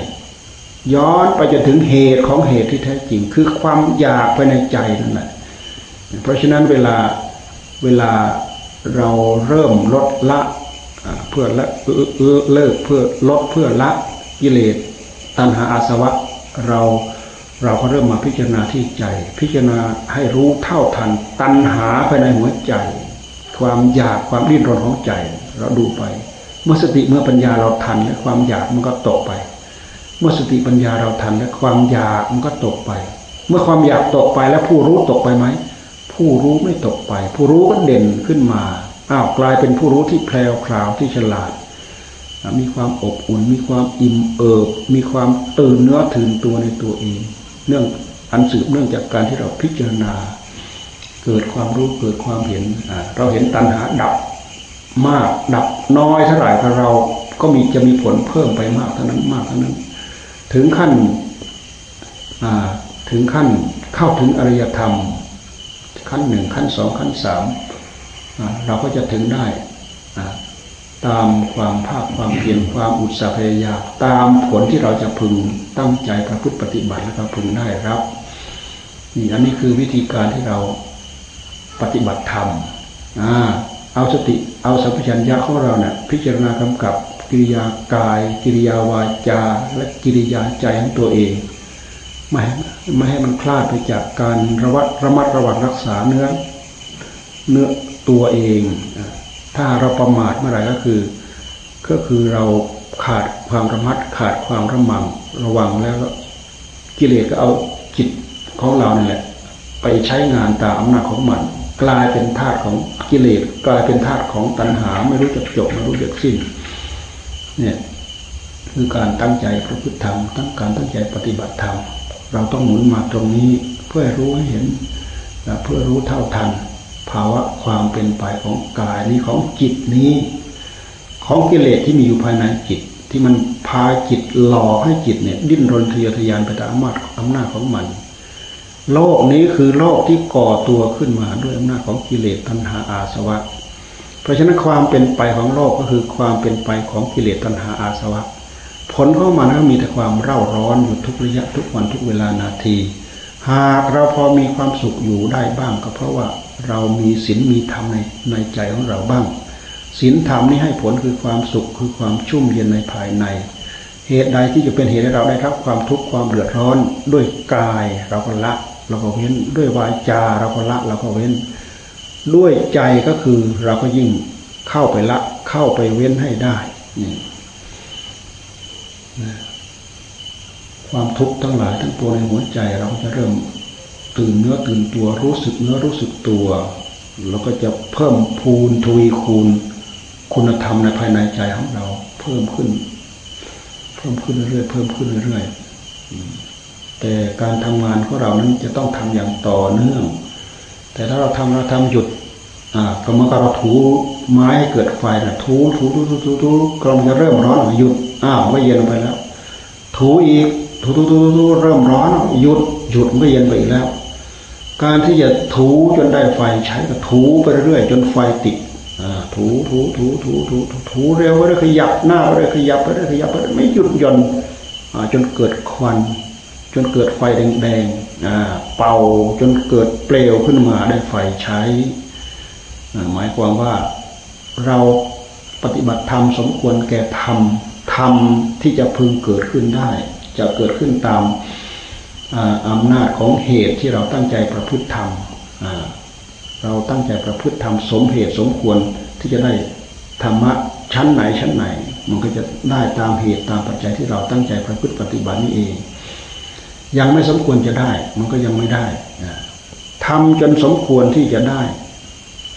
ย้อนไปจนถึงเหตุของเหตุที่แท้จริง คือความอยากไปในใจนั่นแหละเพราะฉะนั้นเวลาเวลาเราเริ่มลดละเพื่อละเลิกเพื่อลดเพื่อละกิเลสตัณหาอาสวะเรา เราก็เริ่มมาพิจารณาที่ใจ พิจารณาให้รู้เท่าทัน ตัณหาภายในหัวใจ ความอยากความดิ้นรนของใจ เราดูไป เมื่อสติเมื่อปัญญาเราทันและความอยากมันก็ตกไป เมื่อสติปัญญาเราทันและความอยากมันก็ตกไป เมื่อความอยากตกไปแล้วผู้รู้ตกไปไหมผู้รู้ไม่ตกไป ผู้รู้ก็เด่นขึ้นมาอ้าวกลายเป็นผู้รู้ที่แพลวคราวที่ฉลาดมีความอบอุ่น มีความอิ่มเอิบ มีความตื่นเนื้อถึงตัวในตัวเอง เนื่องอันสืบเนื่องจากการที่เราพิจารณา เกิดความรู้เกิดความเห็นเราเห็นตัณหาดับมากดับน้อยเท่าไหร่เราก็มีจะมีผลเพิ่มไปมากเท่านั้นมากเท่านั้น ถึงขั้นถึงขั้นเข้าถึงอริยธรรม ขั้นหนึ่งขั้นสองขั้นสามเราก็จะถึงได้ ตามความภาคความเพียรความอุตสาห์พยายามตามผลที่เราจะพึงตั้งใจประพฤติปฏิบัติแล้วก็พึงได้รับนี่อันนี้คือวิธีการที่เราปฏิบัติธรรมเอาสติเอาสัมผัสัญญาของเราเนี่ยพิจารณากำกับกิริยากาย กิริยาวาจา และกิริยาใจของตัวเองไม่ไม่ให้มันคลาดไปจากการระวัดระมัดระวังรักษาเนื้อเนื้อตัวเอง ถ้าเราประมาทเมื่อไหร่ก็คือ ก็คือเราขาดความระมัดขาดความระมังระวังแล้วกิเลสก็เอาจิตของเราเนี่ยแหละ ไปใช้งานตามอำนาจของมัน กลายเป็นธาตุของกิเลสกลายเป็นธาตุของตัณหา ไม่รู้จักจบไม่รู้จักสิ้น เนี่ยคือการตั้งใจพระพุทธธรรมตั้งการตั้งใจปฏิบัติธรรมเราต้องหมุนมาตรงนี้เพื่อรู้ให้เห็นเพื่อรู้เท่าทัน ภาวะความเป็นไปของกายนี้ของจิตนี้ ของกิเลสที่มีอยู่ภายในจิต ที่มันพาจิตหลอกให้จิตเนี่ย ดิ้นรนทะเยอทะยานไปตามอำนาจอำนาจของมัน โลกนี้คือโลกที่ก่อตัวขึ้นมาด้วยอำนาจของกิเลสตัณหาอาสวะ เพราะฉะนั้นความเป็นไปของโลกก็คือความเป็นไปของกิเลสตัณหาอาสวะ ผลของมันก็มีแต่ความเร่าร้อนอยู่ทุกระยะทุกวันทุกเวลานาที หากเราพอมีความสุขอยู่ได้บ้างก็เพราะว่า เรามีศีลมีธรรมในในใจของเราบ้างศีลธรรมนี่ให้ผลคือความสุขคือความชุ่มเย็นในภายใน เหตุใดที่จะเป็นเหตุให้เราได้รับความทุกข์ความเดือดร้อนด้วยกายเราก็ละเราก็เว้นด้วยวาจาเราก็ละเราก็เว้น ด้วยใจก็คือเราก็ยิ่งเข้าไปละเข้าไปเว้นให้ได้นี่ความทุกข์ทั้งหลายทั้งตัวในหัวใจเราจะเริ่ม ตื่นเนื้อตื่นตัวรู้สึกเนื้อรู้สึกตัวเราก็จะเพิ่มพูนทวีคูณ คุณธรรมในภายในใจของเรา เพิ่มขึ้น เพิ่มขึ้นเรื่อยๆเพิ่มขึ้นเรื่อยๆแต่การทำงานของเรานั้นจะต้องทำอย่างต่อเนื่อง แต่ถ้าเราทำเราทำหยุดอ่าก็มันก็เราถูไม้เกิดไฟนะถูถูถูถูถูถูกลังจะเริ่มร้อนหยุดอ้าวไม่เย็นไปแล้ว ถูอีกถูถูถูถูเริ่มร้อนหยุดหยุดไม่เย็นไปอีกแล้ว การที่จะถูจนได้ไฟใช้ก็ถูไปเรื่อยจนไฟติดถูถูถูถูถูถูเร็วไปเรื่อยขยับหน้าไปเรื่อยขยับไปเรื่อยขยับไปไม่หยุดหย่อนจนเกิดควัน จนเกิดไฟแดงๆเป่าจนเกิดเปลวขึ้นมาได้ไฟใช้หมายความว่าเราปฏิบัติธรรมสมควรแก่ธรรมธรรมที่จะพึงเกิดขึ้นได้ จะเกิดขึ้นตาม อำนาจของเหตุที่เราตั้งใจประพฤติธรรมเราตั้งใจประพฤติธรรมสมเหตุสมควรที่จะได้ธรรมะชั้นไหนชั้นไหน มันก็จะได้ตามเหตุตามปัจจัยที่เราตั้งใจประพฤติปฏิบัตินี่เอง ยังไม่สมควรจะได้ มันก็ยังไม่ได้ทำจนสมควรที่จะได้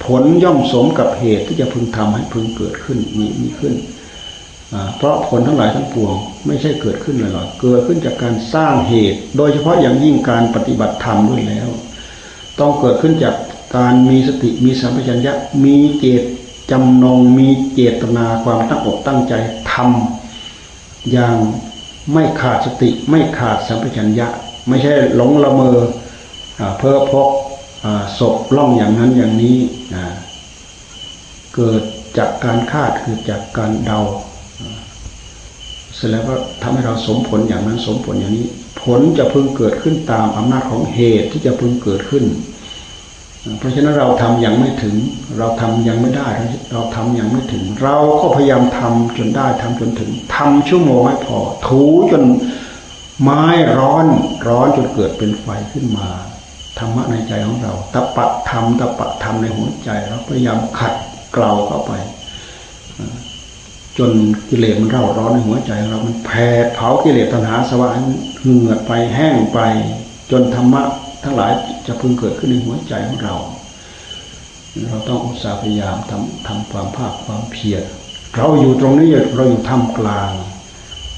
ผลย่อมสมกับเหตุที่จะพึงทำให้พึงเกิดขึ้นมีมีขึ้น เพราะผลทั้งหลายทั้งปวง ไม่ใช่เกิดขึ้นเลยหรอกเกิดขึ้นจากการสร้างเหตุ โดยเฉพาะอย่างยิ่งการปฏิบัติธรรมด้วยแล้ว ต้องเกิดขึ้นจากการมีสติมีสัมปชัญญะมีเจตจำนงมีเจตนาความตั้งอกตั้งใจทำอย่างไม่ขาดสติไม่ขาดสัมปชัญญะ ไม่ใช่หลงละเมอเพ้อพกศพล่องอย่างนั้นอย่างนี้เกิดจากการคาดคือจากการเดา ร็จแล้วก็ทำให้เราสมผลอย่างนั้นสมผลอย่างนี้ ผลจะพึงเกิดขึ้นตามอำนาจของเหตุที่จะพึงเกิดขึ้น เพราะฉะนั้นเราทำยังไม่ถึง เราทำยังไม่ได้ เราทำยังไม่ถึง เราก็พยายามทำจนได้ทำจนถึงทำชั่วโมงไม่พอ ถูจนไม้ร้อนร้อนจนเกิดเป็นไฟขึ้นมาธรรมะในใจของเราตะปะธรรมตะปะธรรมในหัวใจเราพยายามขัดเกลาเข้าไป จนกิเลสมันเร่าร้อนในหัวใจเรา มันแผดเผากิเลสตัณหาสวะมันเหือดไปแห้งไป จนธรรมะทั้งหลายจะพึงเกิดขึ้นในหัวใจของเรา เราต้องอุตสาห์พยายามทำทำความภาคความเพียร เราอยู่ตรงนี้เราอยู่ท่ามกลาง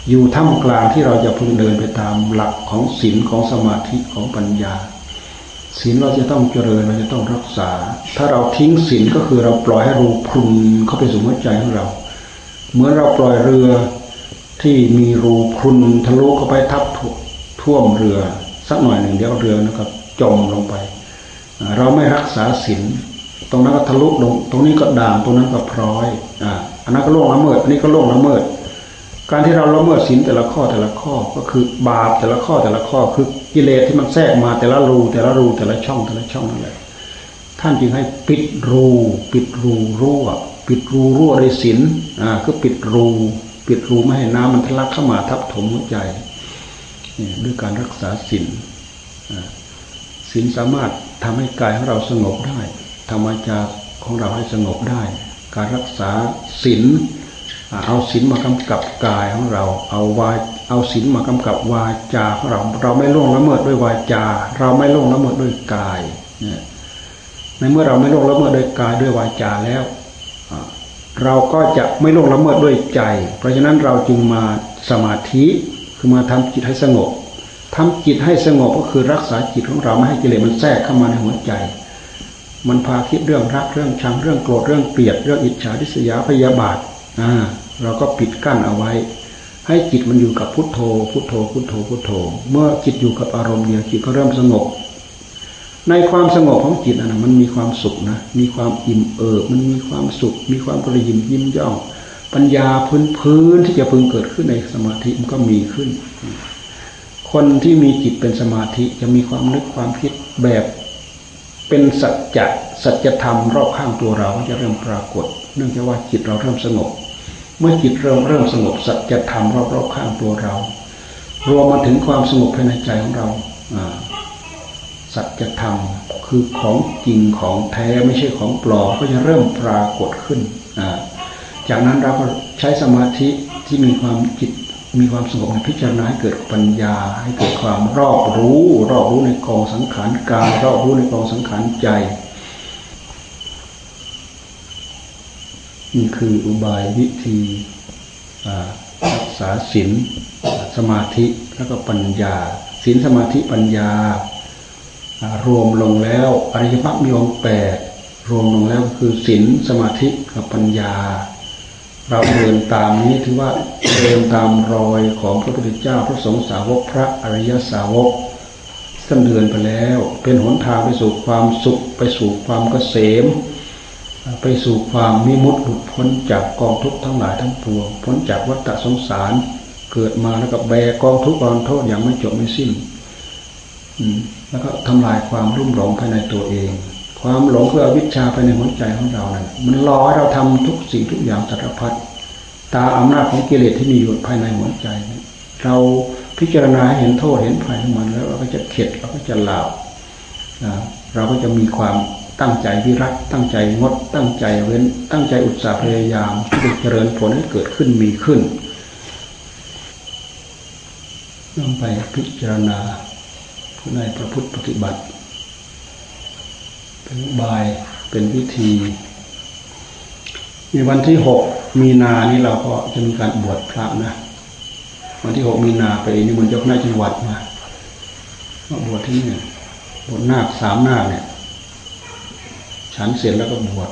อยู่ท่ามกลางที่เราจะพึงเดินไปตามหลักของศีลของสมาธิของปัญญาศีลเราจะต้องเจริญเราจะต้องรักษา ถ้าเราทิ้งศีลก็คือเราปล่อยให้รูพรุนเข้าไปสู่หัวใจของเรา เหมือนเราปล่อยเรือที่มีรูพรุนทะลุเข้าไปทับท่วมเรือสักหน่อยหนึ่งเดี๋ยวเรือนะครับ จมลงไป เราไม่รักษาศีลตรงนั้นก็ทะลุลง ตรงนี้ก็ด่างตรงนั้นก็พร้อยอ่าอันนั้นก็ล่วงละเมิดอันนี้ก็ล่วงละเมิด การที่เราละเมิดศีลแต่ละข้อแต่ละข้อก็คือบาปแต่ละข้อแต่ละข้อคือกิเลสที่มันแทรกมาแต่ละรูแต่ละรูแต่ละช่องแต่ละช่องนั่นแหละท่านจึงให้ปิดรู ปิดรูรั่ว ปิดรูรั่วในศีลอ่าก็ปิดรู ปิดรูไม่ให้น้ำมันทะลักเข้ามาทับถมหัวใจด้วยการรักษาศีลศีลสามารถทำให้กายของเราสงบได้ทำวาจาของเราให้สงบได้ การรักษาศีลเอาศีลมากำกับกายของเรา เอาวาเอาศีลมากำกับวาจาของเรา เราไม่ล่วงละเมิดด้วยวาจา เราไม่ล่วงละเมิดด้วยกายในเมื่อเราไม่ล่วงละเมิดด้วยกายด้วยวาจาแล้ว เราก็จะไม่ล่วงละเมิดด้วยใจ เพราะฉะนั้นเราจึงมาสมาธิคือมาทำจิตให้สงบทำจิตให้สงบก็คือรักษาจิตของเราไม่ให้กิเลสมันแทรกเข้ามาในหัวใจ มันพาคิดเรื่องรักเรื่องชังเรื่องโกรธเรื่องเกลียดเรื่องอิจฉาทิษยาพยาบาทอ่าเราก็ปิดกั้นเอาไว้ ให้จิตมันอยู่กับพุทโธ พุทโธ พุทโธพุทโธ เมื่อจิตอยู่กับอารมณ์เดียวจิตก็เริ่มสงบ ในความสงบของจิตนะมันมีความสุขนะมีความอิ่มเอิบมันมีความสุข มีความกระยิมยิ้มย่องปัญญาพื้นพื้นที่จะพึงเกิดขึ้นในสมาธิมันก็มีขึ้น คนที่มีจิตเป็นสมาธิจะมีความนึกความคิดแบบเป็นสัจจะสัจธรรมรอบข้างตัวเราจะเริ่มปรากฏ เนื่องจากว่าจิตเราเริ่มสงบ เมื่อจิตเริ่มเริ่มสงบสัจธรรมรอบรอบข้างตัวเรา รวมมาถึงความสงบภายในใจของเรา สัจธรรมคือของจริงของแท้ไม่ใช่ของปลอมก็จะเริ่มปรากฏขึ้น จากนั้นเราก็ใช้สมาธิที่มีความจิตมีความสงบในพิจารณาให้เกิดปัญญา ให้เกิดความรอบรู้ รอบรู้ในกองสังขารกายรอบรู้ในกองสังขารใจนี่คืออุบายวิธีรักษาศีลสมาธิแล้วก็ปัญญาศีลสมาธิปัญญา รวมลงแล้วอริยมรรคมีองค์แปดรวมลงแล้วคือศีลสมาธิกับปัญญา เราเดินตามนี้ถือว่าเดินตามรอยของพระพุทธเจ้าพระสงฆ์สาวกพระอริยสาวกท่านเดินไปแล้ว เป็นหนทางไปสู่ความสุขไปสู่ความเกษม ไปสู่ความมิมุติหลุดพ้นจากกองทุกข์ทั้งหลายทั้งปวงพ้นจากวัฏสงสาร เกิดมาแล้วก็แบกกองทุกข์กองโทษอย่างไม่จบไม่สิ้น แล้วก็ทำลายความรุ่มหลงภายในตัวเอง ความหลงคืออวิชชาภายในหัวใจของเราเนี่ยมันรอให้เราทำทุกสิ่งทุกอย่างสารพัดตาอำนาจของกิเลสที่มีอยู่ภายในหัวใจ เราพิจารณาเห็นโทษเห็นภัยของมันแล้วเราก็จะเข็ดเราก็จะลาบเราก็จะมีความตั้งใจวิรัตตั้งใจงด ตั้งใจเว้น ตั้งใจอุตสาห์พยายามที่จะเจริญผลให้เกิดขึ้นมีขึ้นนำไปพิจารณา ในพระพุทธปฏิบัติ เป็นบายเป็นวิธีในวันที่หกมีนานี้เราก็จะมีการบวชพระนะ วันที่หกมีนาไปนี่มันยกหน้าจังหวัดมามาบวชที่นี่บวชนาคสามนาคเนี่ยฉันเสร็จแล้วก็บวช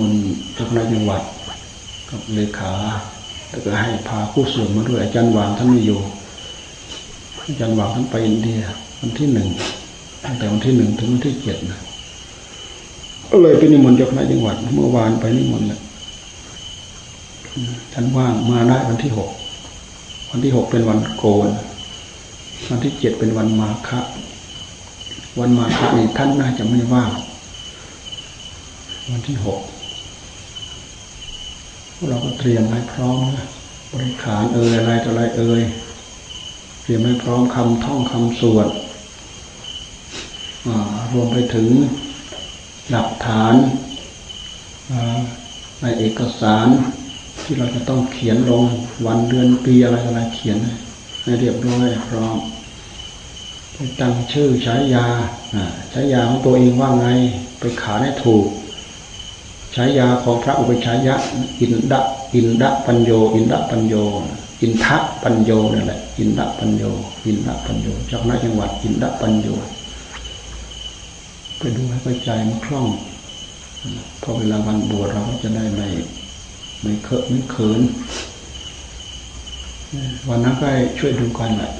มันยกหน้าจังหวัดกับเลขาแล้วก็ให้พาผู้ส่วนมาด้วยอาจารย์วางท่านไม่อยู่ อาจารย์วางท่านไปอินเดียวันที่หนึ่งตั้งแต่วันที่หนึ่งถึงวันที่เจ็ดนะก็เลยไปนิมนต์เจ้าคณะจังหวัด เมื่อวานไปนิมนต์แหละฉันว่างมาได้วันที่หกวันที่หกเป็นวันโกน วันที่เจ็ดเป็นวันมาฆะวันมาฆะนี่ท่านน่าจะไม่ว่างวันที่หกเราก็เตรียมให้พร้อมนะบริขารเอ่ยอะไรต่ออะไรเอ่ย เตรียมให้พร้อมคำท่องคำสวดรวมไปถึงหลักฐานในเอกสารที่เราจะต้องเขียนลงวันเดือนปีอะไรอะไรเขียนให้เรียบร้อยพร้อมไปตั้งชื่อใช้ยาใช้ยาของตัวเองว่าไงไปขาให้ถูกใช้ยาของพระอุปชัยยะอินดะอินดะปัญโย อินดะปัญโย อินทะปัญโยนี่แหละ อินดะปัญโย อินดะปัญโยเจ้าคณะจังหวัดอินดะปัญโยไปดูให้เข้าใจมันคล่องพอเวลาวันบวชเราก็จะได้ไม่ไม่เคอะไม่เขินวันนั้นก็ช่วยดูกันแหละ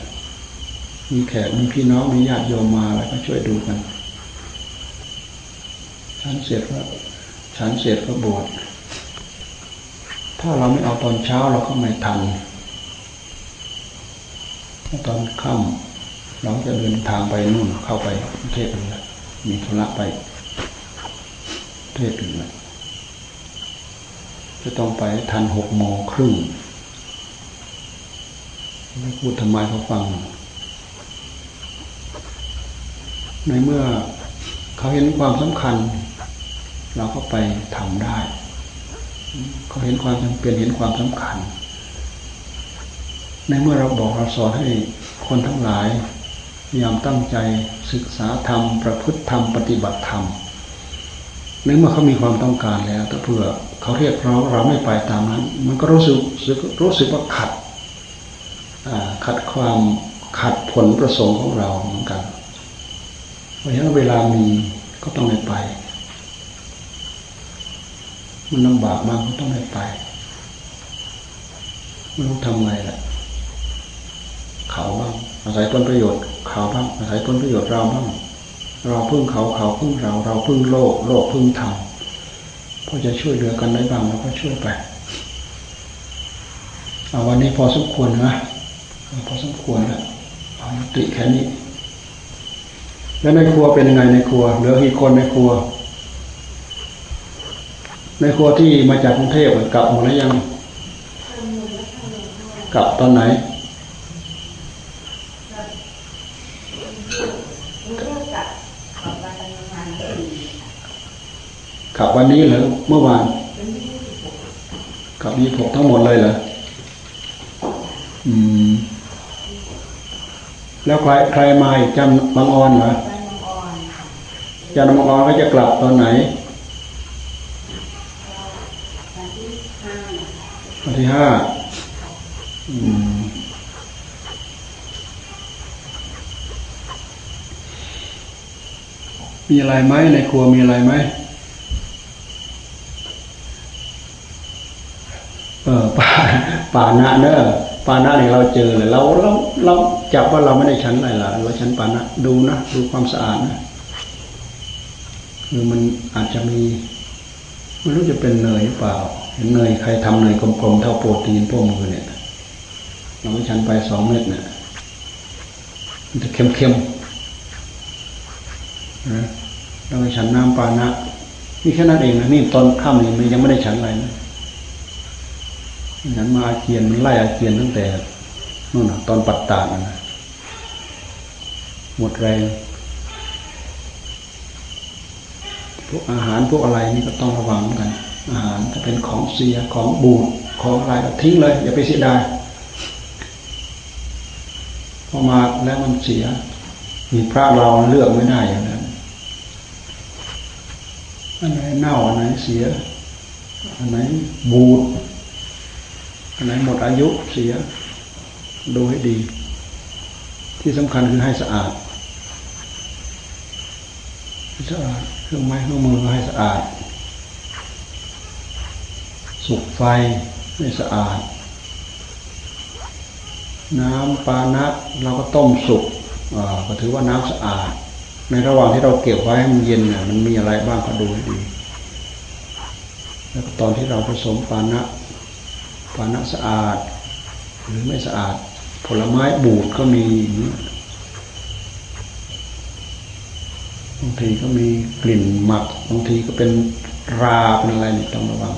มีแขกมีพี่น้องมีญาติโยมมาแล้วก็ช่วยดูกันฉันเสร็จก็ฉันเสร็จก็บวชถ้าเราไม่เอาตอนเช้าเราก็ไม่ทัน ตอนค่ำเราจะเดินทางไปนู่นเข้าไปประเทศอื่นมีธุระไปประเทศอื่นจะต้องไปทันหกโมงครึ่งไม่พูดทำไมเขาฟัง ในเมื่อเขาเห็นความสำคัญ เราก็ไปทำได้ เขาเห็นความจำเป็นเห็นความสำคัญ ในเมื่อเราบอกเราสอนให้คนทั้งหลายพยายามตั้งใจศึกษาธรรม ประพฤติธรรม ปฏิบัติธรรมในเมื่อเขามีความต้องการแล้วแต่เพื่อเขาเรียกร้องเราไม่ไปตามนั้น มันก็รู้สึกรู้สึกว่าขัดขัดความขัดผลประสงค์ของเราเหมือนกัน เพราะฉะนั้นเวลามีก็ต้องได้ไป มันลำบากมากก็ต้องได้ไปไม่รู้ทำไงแหละ เขาบ้าง อาศัยผลประโยชน์เขาบ้าง อาศัยผลประโยชน์เราบ้าง เราพึ่งเขาเขาพึ่งเรา เราพึ่งโลก โลกพึ่งธรรมพอจะช่วยเหลือกันได้บ้างเราก็ช่วยไปเอาวันนี้พอสมควรนะพอสมควรแล้วเอาติแค่นี้ แล้วในครัวเป็นยังไงในครัวเหลือกี่คนในครัว ในครัวที่มาจากกรุงเทพกลับหมดแล้วยัง กลับตอนไหน ขับวันนี้เหรอเมื่อวานขับยี่หกทั้งหมดเลยเหรออืม แล้วใครใครมาอีกจันบางออนเหรอจันบางออนก็จะกลับตอนไหนวันที่ห้าอืมมีอะไรไหมในครัวมีอะไรไหม เออป่าป่านะเนอะปานะเนี่ยเราเจอเลยเราเราเราจับว่าเราไม่ได้ชั้นอะไรล่ะเราชั้นปานะดูนะดูความสะอาดนะคือมันอาจจะมีไม่รู้จะเป็นเนยหรือเปล่าเห็นเนยใครทำเนยกลมๆเท่าโปรตีนพวกมือเนี่ยเราไม่ชั้นไปสองเม็ดเนี่ยมันจะเข้มๆนะเราไม่ชั้นน้ำปานะนี่แค่นั้นเองนะนี่ตอนค่ำนี่มันยังไม่ได้ชั้นอะไรนะ นั้นมาอาเจียนมันไล่อาเจียนตั้งแต่นู่นตอนปัดตานะหมดแรงพวกอาหารพวกอะไรนี่ก็ต้องระวังกัน อาหารถ้าเป็นของเสียของบูดของอะไรก็ทิ้งเลย อย่าไปเสียดายพอมาแล้วมันเสีย มีพระเราเลือกไม่ได้อย่างนั้นอันไหนเน่าอันไหนเสียอันไหนบูด อันไหนหมดอายุเสีย ดูให้ดี ที่สำคัญคือให้สะอาดสะอาดเครื่องไม้เครื่องมือให้สะอาด สุกไฟให้สะอาด น้ำปานะเราก็ต้มสุกก็ถือว่าน้ำสะอาด ในระหว่างที่เราเก็บไว้ให้มันเย็นเนี่ยมันมีอะไรบ้างก็ดูให้ดี แล้วตอนที่เราผสมปานะ ภานะสะอาด หรือไม่สะอาด ผลไม้บูดก็มีบางทีก็มีกลิ่นหมักบางทีก็เป็นราเป็นอะไรนี่ต้องระวัง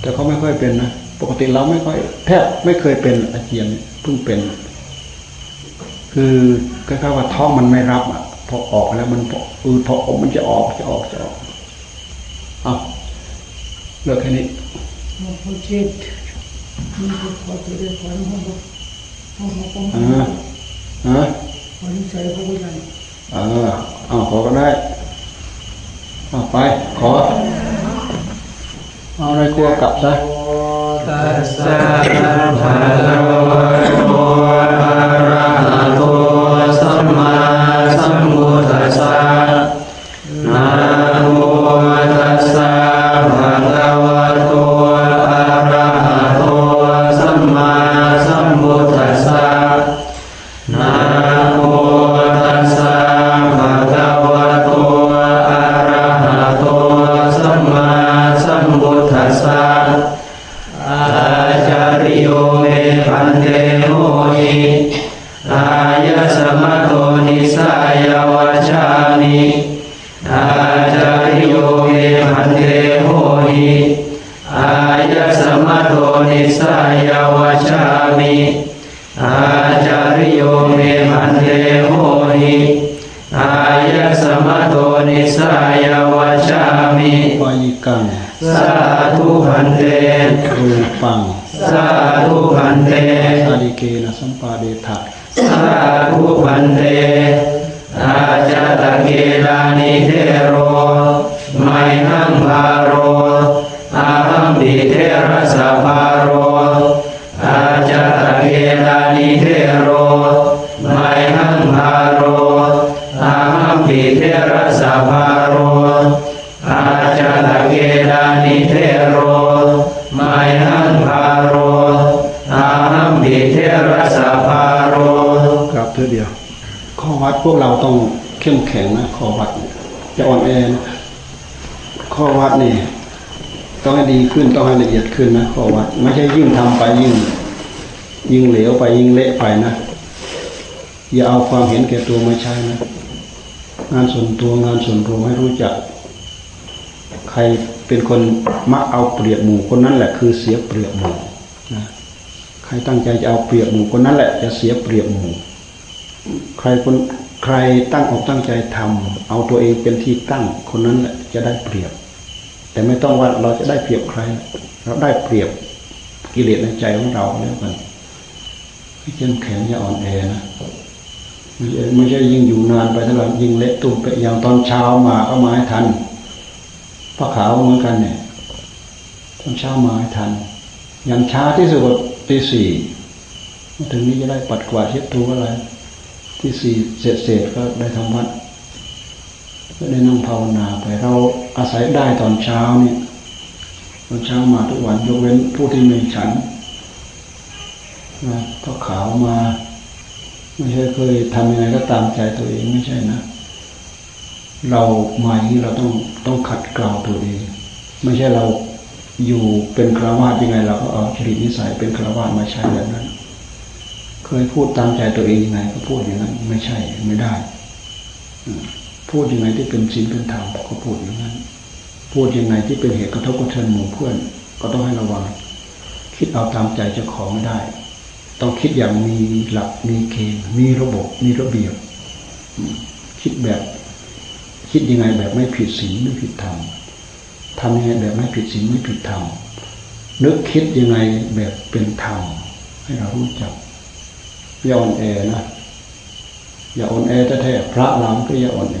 แต่เขาไม่ค่อยเป็นนะปกติเราไม่ค่อยแทบไม่เคยเป็นอาเจียนเพิ่งเป็น คือคล้ายๆว่าท้องมันไม่รับอะพอออกแล้วมันอือพอออกมันจะออกจะออกจะออกเอาเลิกแค่นี้ พอเจ็ดมันก็พอจะได้ขวัญห้องห้องห้องอ่าอ่าขวัญใจเขาก็ได้อ่าเอาขอก็ได้เอาไป ขอ เอาอะไรกลัวกลับซะตัสสะภะคะวะโต Ra ขึ้นต้องให้ละเอียดขึ้นนะข้อวัดไม่ใช่ยิ่งทำไปยิ่ง ยิ่งเหลวไปยิ่งเละไปนะ อย่าเอาความเห็นแก่ตัวมาใช้นะ งานส่วนตัวงานส่วนรวมให้รู้จัก ใครเป็นคนมักเอาเปรียบหมู่คนนั้นแหละคือเสียเปรียบหมู่นะใครตั้งใจจะเอาเปรียบหมู่คนนั้นแหละจะเสียเปรียบหมู่ ใครคนใครตั้งอกตั้งใจทำเอาตัวเองเป็นที่ตั้งคนนั้นแหละจะได้เปรียบ แต่ไม่ต้องว่าเราจะได้เปรียบใคร เราได้เปรียบกิเลสในใจของเราแล้วกันให้เข้มแข็งอย่าอ่อนแอนะไม่ใช่ไม่ใช่ยิ่งอยู่นานไปเท่าไหร่ยิ่งเละตุ้มไปอย่างตอนเช้ามาก็มาให้ทันพระขาวเหมือนกันเนี่ยตอนเช้ามาให้ทันอย่างช้าที่สุดตีสี่ถึงนี้จะได้ปัดกวาดเช็ดถูอะไร ที่สี่เศษเศษก็ได้ทำวัด ก็ได้นั่งภาวนาไปเราอาศัยได้ตอนเช้าเนี่ยตอนเช้ามาทุกวันยกเว้นผู้ที่มีฉันนะก็ขาวมา ไม่ใช่เคยทำยังไงก็ตามใจตัวเองไม่ใช่นะ เรามาอย่างนี้เราต้องต้องขัดเกลาตัวเองไม่ใช่เราอยู่เป็นคราวาสยังไง เราก็เอาจริตนิสัยเป็นคราวาสมาใช้แบบนั้น เคยพูดตามใจตัวเองยังไงก็พูดอย่างนั้น ไม่ใช่ไม่ได้ พูดยังไงที่เป็นศีลเป็นธรรมก็พูดอย่างนั้น พูดยังไงที่เป็นเหตุกระทบกระเทือนหมู่เพื่อน ก็ต้องให้ระวัง คิดเอาตามใจเจ้าของไม่ได้ ต้องคิดอย่างมีหลักมีเกณฑ์มีระบบมีระเบียบ คิดแบบ คิดยังไงแบบไม่ผิดศีลไม่ผิดธรรมทำยังไงแบบไม่ผิดศีลไม่ผิดธรรมนึกคิดยังไงแบบเป็นธรรมให้เรารู้จักอย่าอ่อนแอนะอย่าอ่อนแอแท้ๆพระรามก็อย่าอ่อนแอ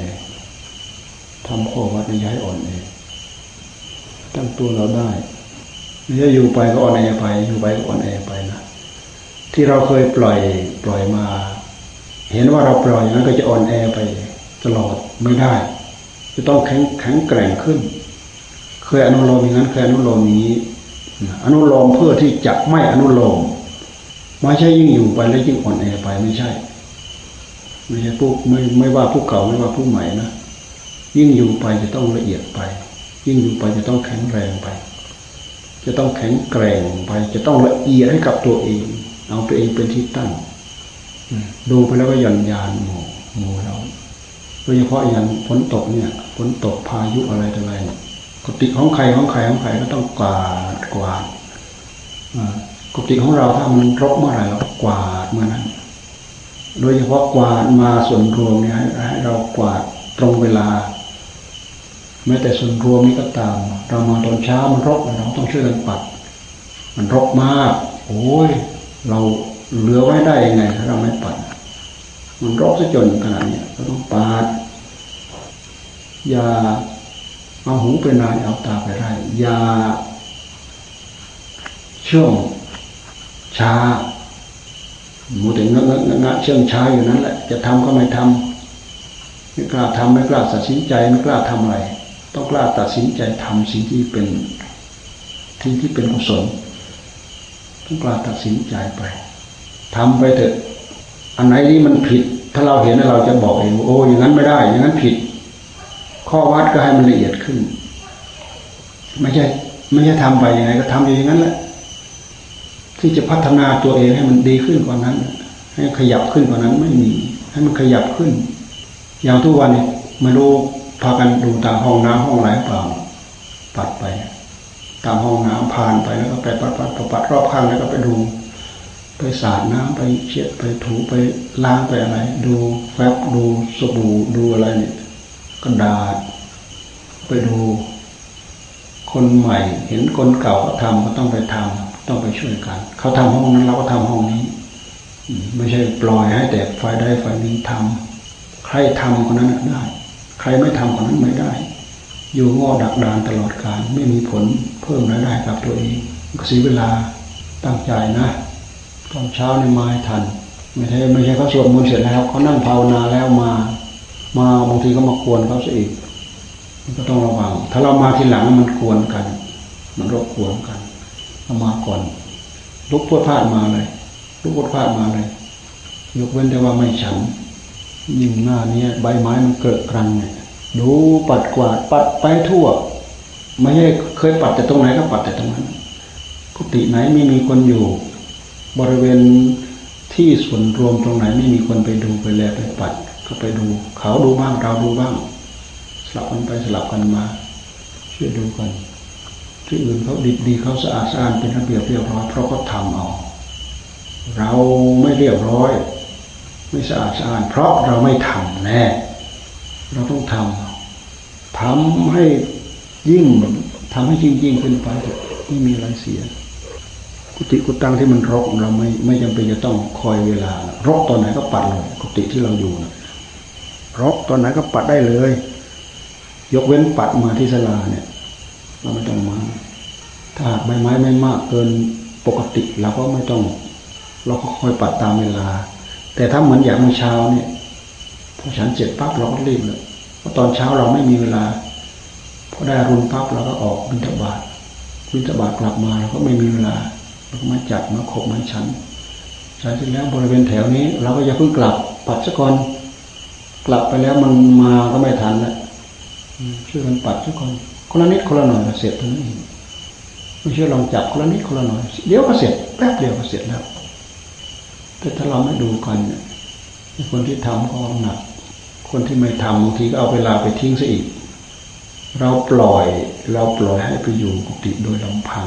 ทำข้อวัดย้ายอ่อนแองตั้งตัวเราได้ไม่ใช่อยู่ไปก็อ่อนแอไป อยู่ไปก็อ่อนแอไปนะที่เราเคยปล่อยปล่อยมา เห็นว่าเราปล่อยอย่างนั้นก็จะอ่อนแอไปตลอดไม่ได้ จะต้องแข็งแข็งแกร่งขึ้น เคยอนุโลมอย่างนั้นเคยอนุโลมนี้ อนุโลมเพื่อที่จะไม่อนุโลมไม่ใช่ยิ่งอยู่ไปแล้วยิ่งอ่อนแอไปไม่ใช่ไม่ใช่ผู้ไม่ไม่ว่าผู้เก่าไม่ว่าผู้ใหม่นะ ยิ่งอยู่ไปจะต้องละเอียดไป ยิ่งอยู่ไปจะต้องแข็งแรงไป จะต้องแข็งแกร่งไป จะต้องละเอียดให้กับตัวเอง เอาตัวเองเป็นที่ตั้งดูไปแล้วก็หย่อนยานหมู่หมู่เราโดยเฉพาะอย่างฝนตกเนี่ยฝนตกพายุอะไรต่ออะไรกุฏิของใครของใครของใครก็ต้องกวาดกวาดกุฏิของเราถ้ามันรกเมื่อไหร่เราก็กวาดเมื่อนั้น โดยเฉพาะกวาดมาส่วนรวมเนี่ยให้เรากวาดตรงเวลา แม้แต่ส่วนรวมนี้ก็ตาม เรามาตอนเช้ามันรกเราต้องช่วยกันปัด มันรกมาก โอ้ย เราเหลือไว้ได้ยังไงถ้าเราไม่ปัด มันรกซะจนขนาดนี้เราต้องปาดอย่าเอาหูไปนายเอาตาไปไร่ยาช่วงช้าหมูแต่งะงะงะเชื่องช้าอยู่นั้นแหละ จะทำก็ไม่ทำไม่กล้าทำไม่กล้าตัดสินใจไม่กล้าทำอะไร ต้องกล้าตัดสินใจทำสิ่งที่เป็นที่ที่เป็นกุศลต้องกล้าตัดสินใจไปทำไปเถอะ อันไหนที่มันผิด ถ้าเราเห็นเราจะบอกเองโอ้อย่างนั้นไม่ได้ อย่างนั้นผิด ข้อวัดก็ให้มันละเอียดขึ้น ไม่ใช่ไม่ใช่ทำไปยังไง ก็ทำอย่างนั้นแหละที่จะพัฒนาตัวเองให้มันดีขึ้นกว่านั้น ให้ขยับขึ้นกว่านั้นไม่มี ให้มันขยับขึ้น อย่างทุกวันเนี้มาดู พากันดูตามห้องน้ำห้องไหนเปล่า ปัดไป ตามห้องน้ำผ่านไปแล้วก็ไปปัดปัดปัดปัดรอบข้างแล้วก็ไปดู ไปสาดน้ำไปเช็ดไปถูไปล้างไปอะไร ดูแฟบดูสบู่ดูอะไรเนี่ยกระดาษ ไปดู คนใหม่ เห็นคนเก่าก็ทำก็ต้องไปทำต้องไปช่วยกัน เขาทำห้องนั้นเราก็ทำห้องนี้ไม่ใช่ปล่อยให้แต่ฝ่ายใดฝ่ายหนึ่งทำใครทำคนนั้นได้ ครไม่ทำคนนั้นไม่ได้ อยู่งอดักดานตลอดการไม่มีผลเพิ่มรายได้กับตัวเองก็เสียเวลาตั้งใจนะตอนเช้าในมาทัน ไม่ใช่ไม่ใช่เขาสวดมนต์เสร็จแล้วเขานั่งภาวนาแล้วมา มาบางทีก็มาควรเขาซะอีกมันก็ต้องระวัง ถ้าเรามาทีหลังมันควรกัน มันรบกวนกันเรามาก่อนลุกพวดพลาดมาเลยลุกพวดพลาดมาเลย ยกเว้นแต่ว่าไม่ฉันยิ่งหน้านี้ใบไม้มันเกิดกรังเนี่ย ดูปัดกวาดปัดไปทั่ว ไม่ใช่เคยปัดแต่ตรงไหนก็ปัดแต่ตรงนั้นกุฏิไหนไม่มีคนอยู่ บริเวณที่ส่วนรวมตรงไหนไม่มีคนไปดูไปแลไปปัด ก็ไปดู เขาดูบ้างเราดูบ้าง สลับกันไปสลับกันมาช่วยดูกัน ที่อื่นเขาดีดีเขาสะอาดสะอาดเป็นระเบียบเรียบร้อยเพราะเขาทาเอาเราไม่เรียบร้อย ไม่สะอาดสะอาดเพราะเราไม่ทำแน่ เราต้องทำทำให้ยิ่งทำให้ยิ่งยิ่งขึ้นไปไม่มีอะไรเสีย กุฏิกุตังที่มันรกเราไม่ไม่จำเป็นจะต้องคอยเวลารกตอนไหนก็ปัดเลยกุฏิที่เราอยู่นะรกตอนไหนก็ปัดได้เลย ยกเว้นปัดมาที่สลาเนี่ย เราไม่ต้องมาถ้าใบไม้ไม่มากเกินปกติเราก็ไม่ต้อง เราก็คอยปัดตามเวลา แต่ถ้าเหมือนอย่างเมื่อเช้าเนี่ย ฉันเจ็บปั๊บเราก็รีบเลยเพราะตอนเช้าเราไม่มีเวลาพอได้รุนปั๊บเราก็ออกบิณฑบาตบิณฑบาตกลับมาเราก็ไม่มีเวลาเราก็มาจัดมาขบมาฉันฉันเสร็จแล้วบริเวณแถวนี้ เราก็อย่าเพิ่งกลับปัดซะก่อนกลับไปแล้วมันมาก็ไม่ทันแล้วช่วยกันปัดซะก่อนคนละนิดคนละหน่อยเสร็จตรงนี้ไม่เชื่อลองจับคนละนิดคนละหน่อยเดี๋ยวก็เสร็จแป๊บเดียวก็เสร็จแล้วแต่ถ้าเราไม่ดูกันเนี่ยคนที่ทำก็หนัก คนที่ไม่ทำบางทีก็เอาเวลาไปทิ้งซะอีก เราปล่อยเราปล่อยให้ไปอยู่กุฏิโดยลำพัง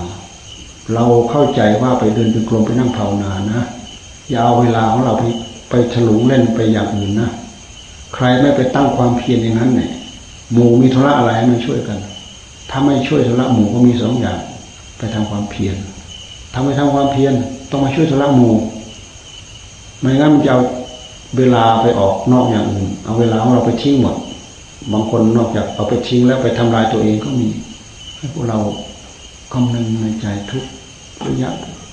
เราเข้าใจว่าไปเดินจงกรมไปนั่งภาวนานะอย่าเอาเวลาของเราไปไปฉลุงเล่นไปอย่างอื่นนะใครไม่ไปตั้งความเพียรอย่างนั้นเนี่ยหมู่มีธุระอะไรไม่ช่วยกัน ถ้าไม่ช่วยธุระหมู่ก็มีสองอย่าง ไปทำความเพียรทำไปทำความเพียรต้องมาช่วยธุระหมู่ไม่งั้นมันจะเอา เวลาไปออกนอกอย่างอื่น เอาเวลาของเราไปทิ้งหมด บางคนนอกจากเอาไปทิ้งแล้วไปทำลายตัวเองก็มี ให้พวกเราคำนึงในใจทุกระยะ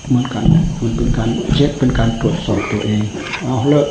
เหมือนกัน มันเป็นการเช็คเป็นการตรวจสอบตัวเอง เอาเลิก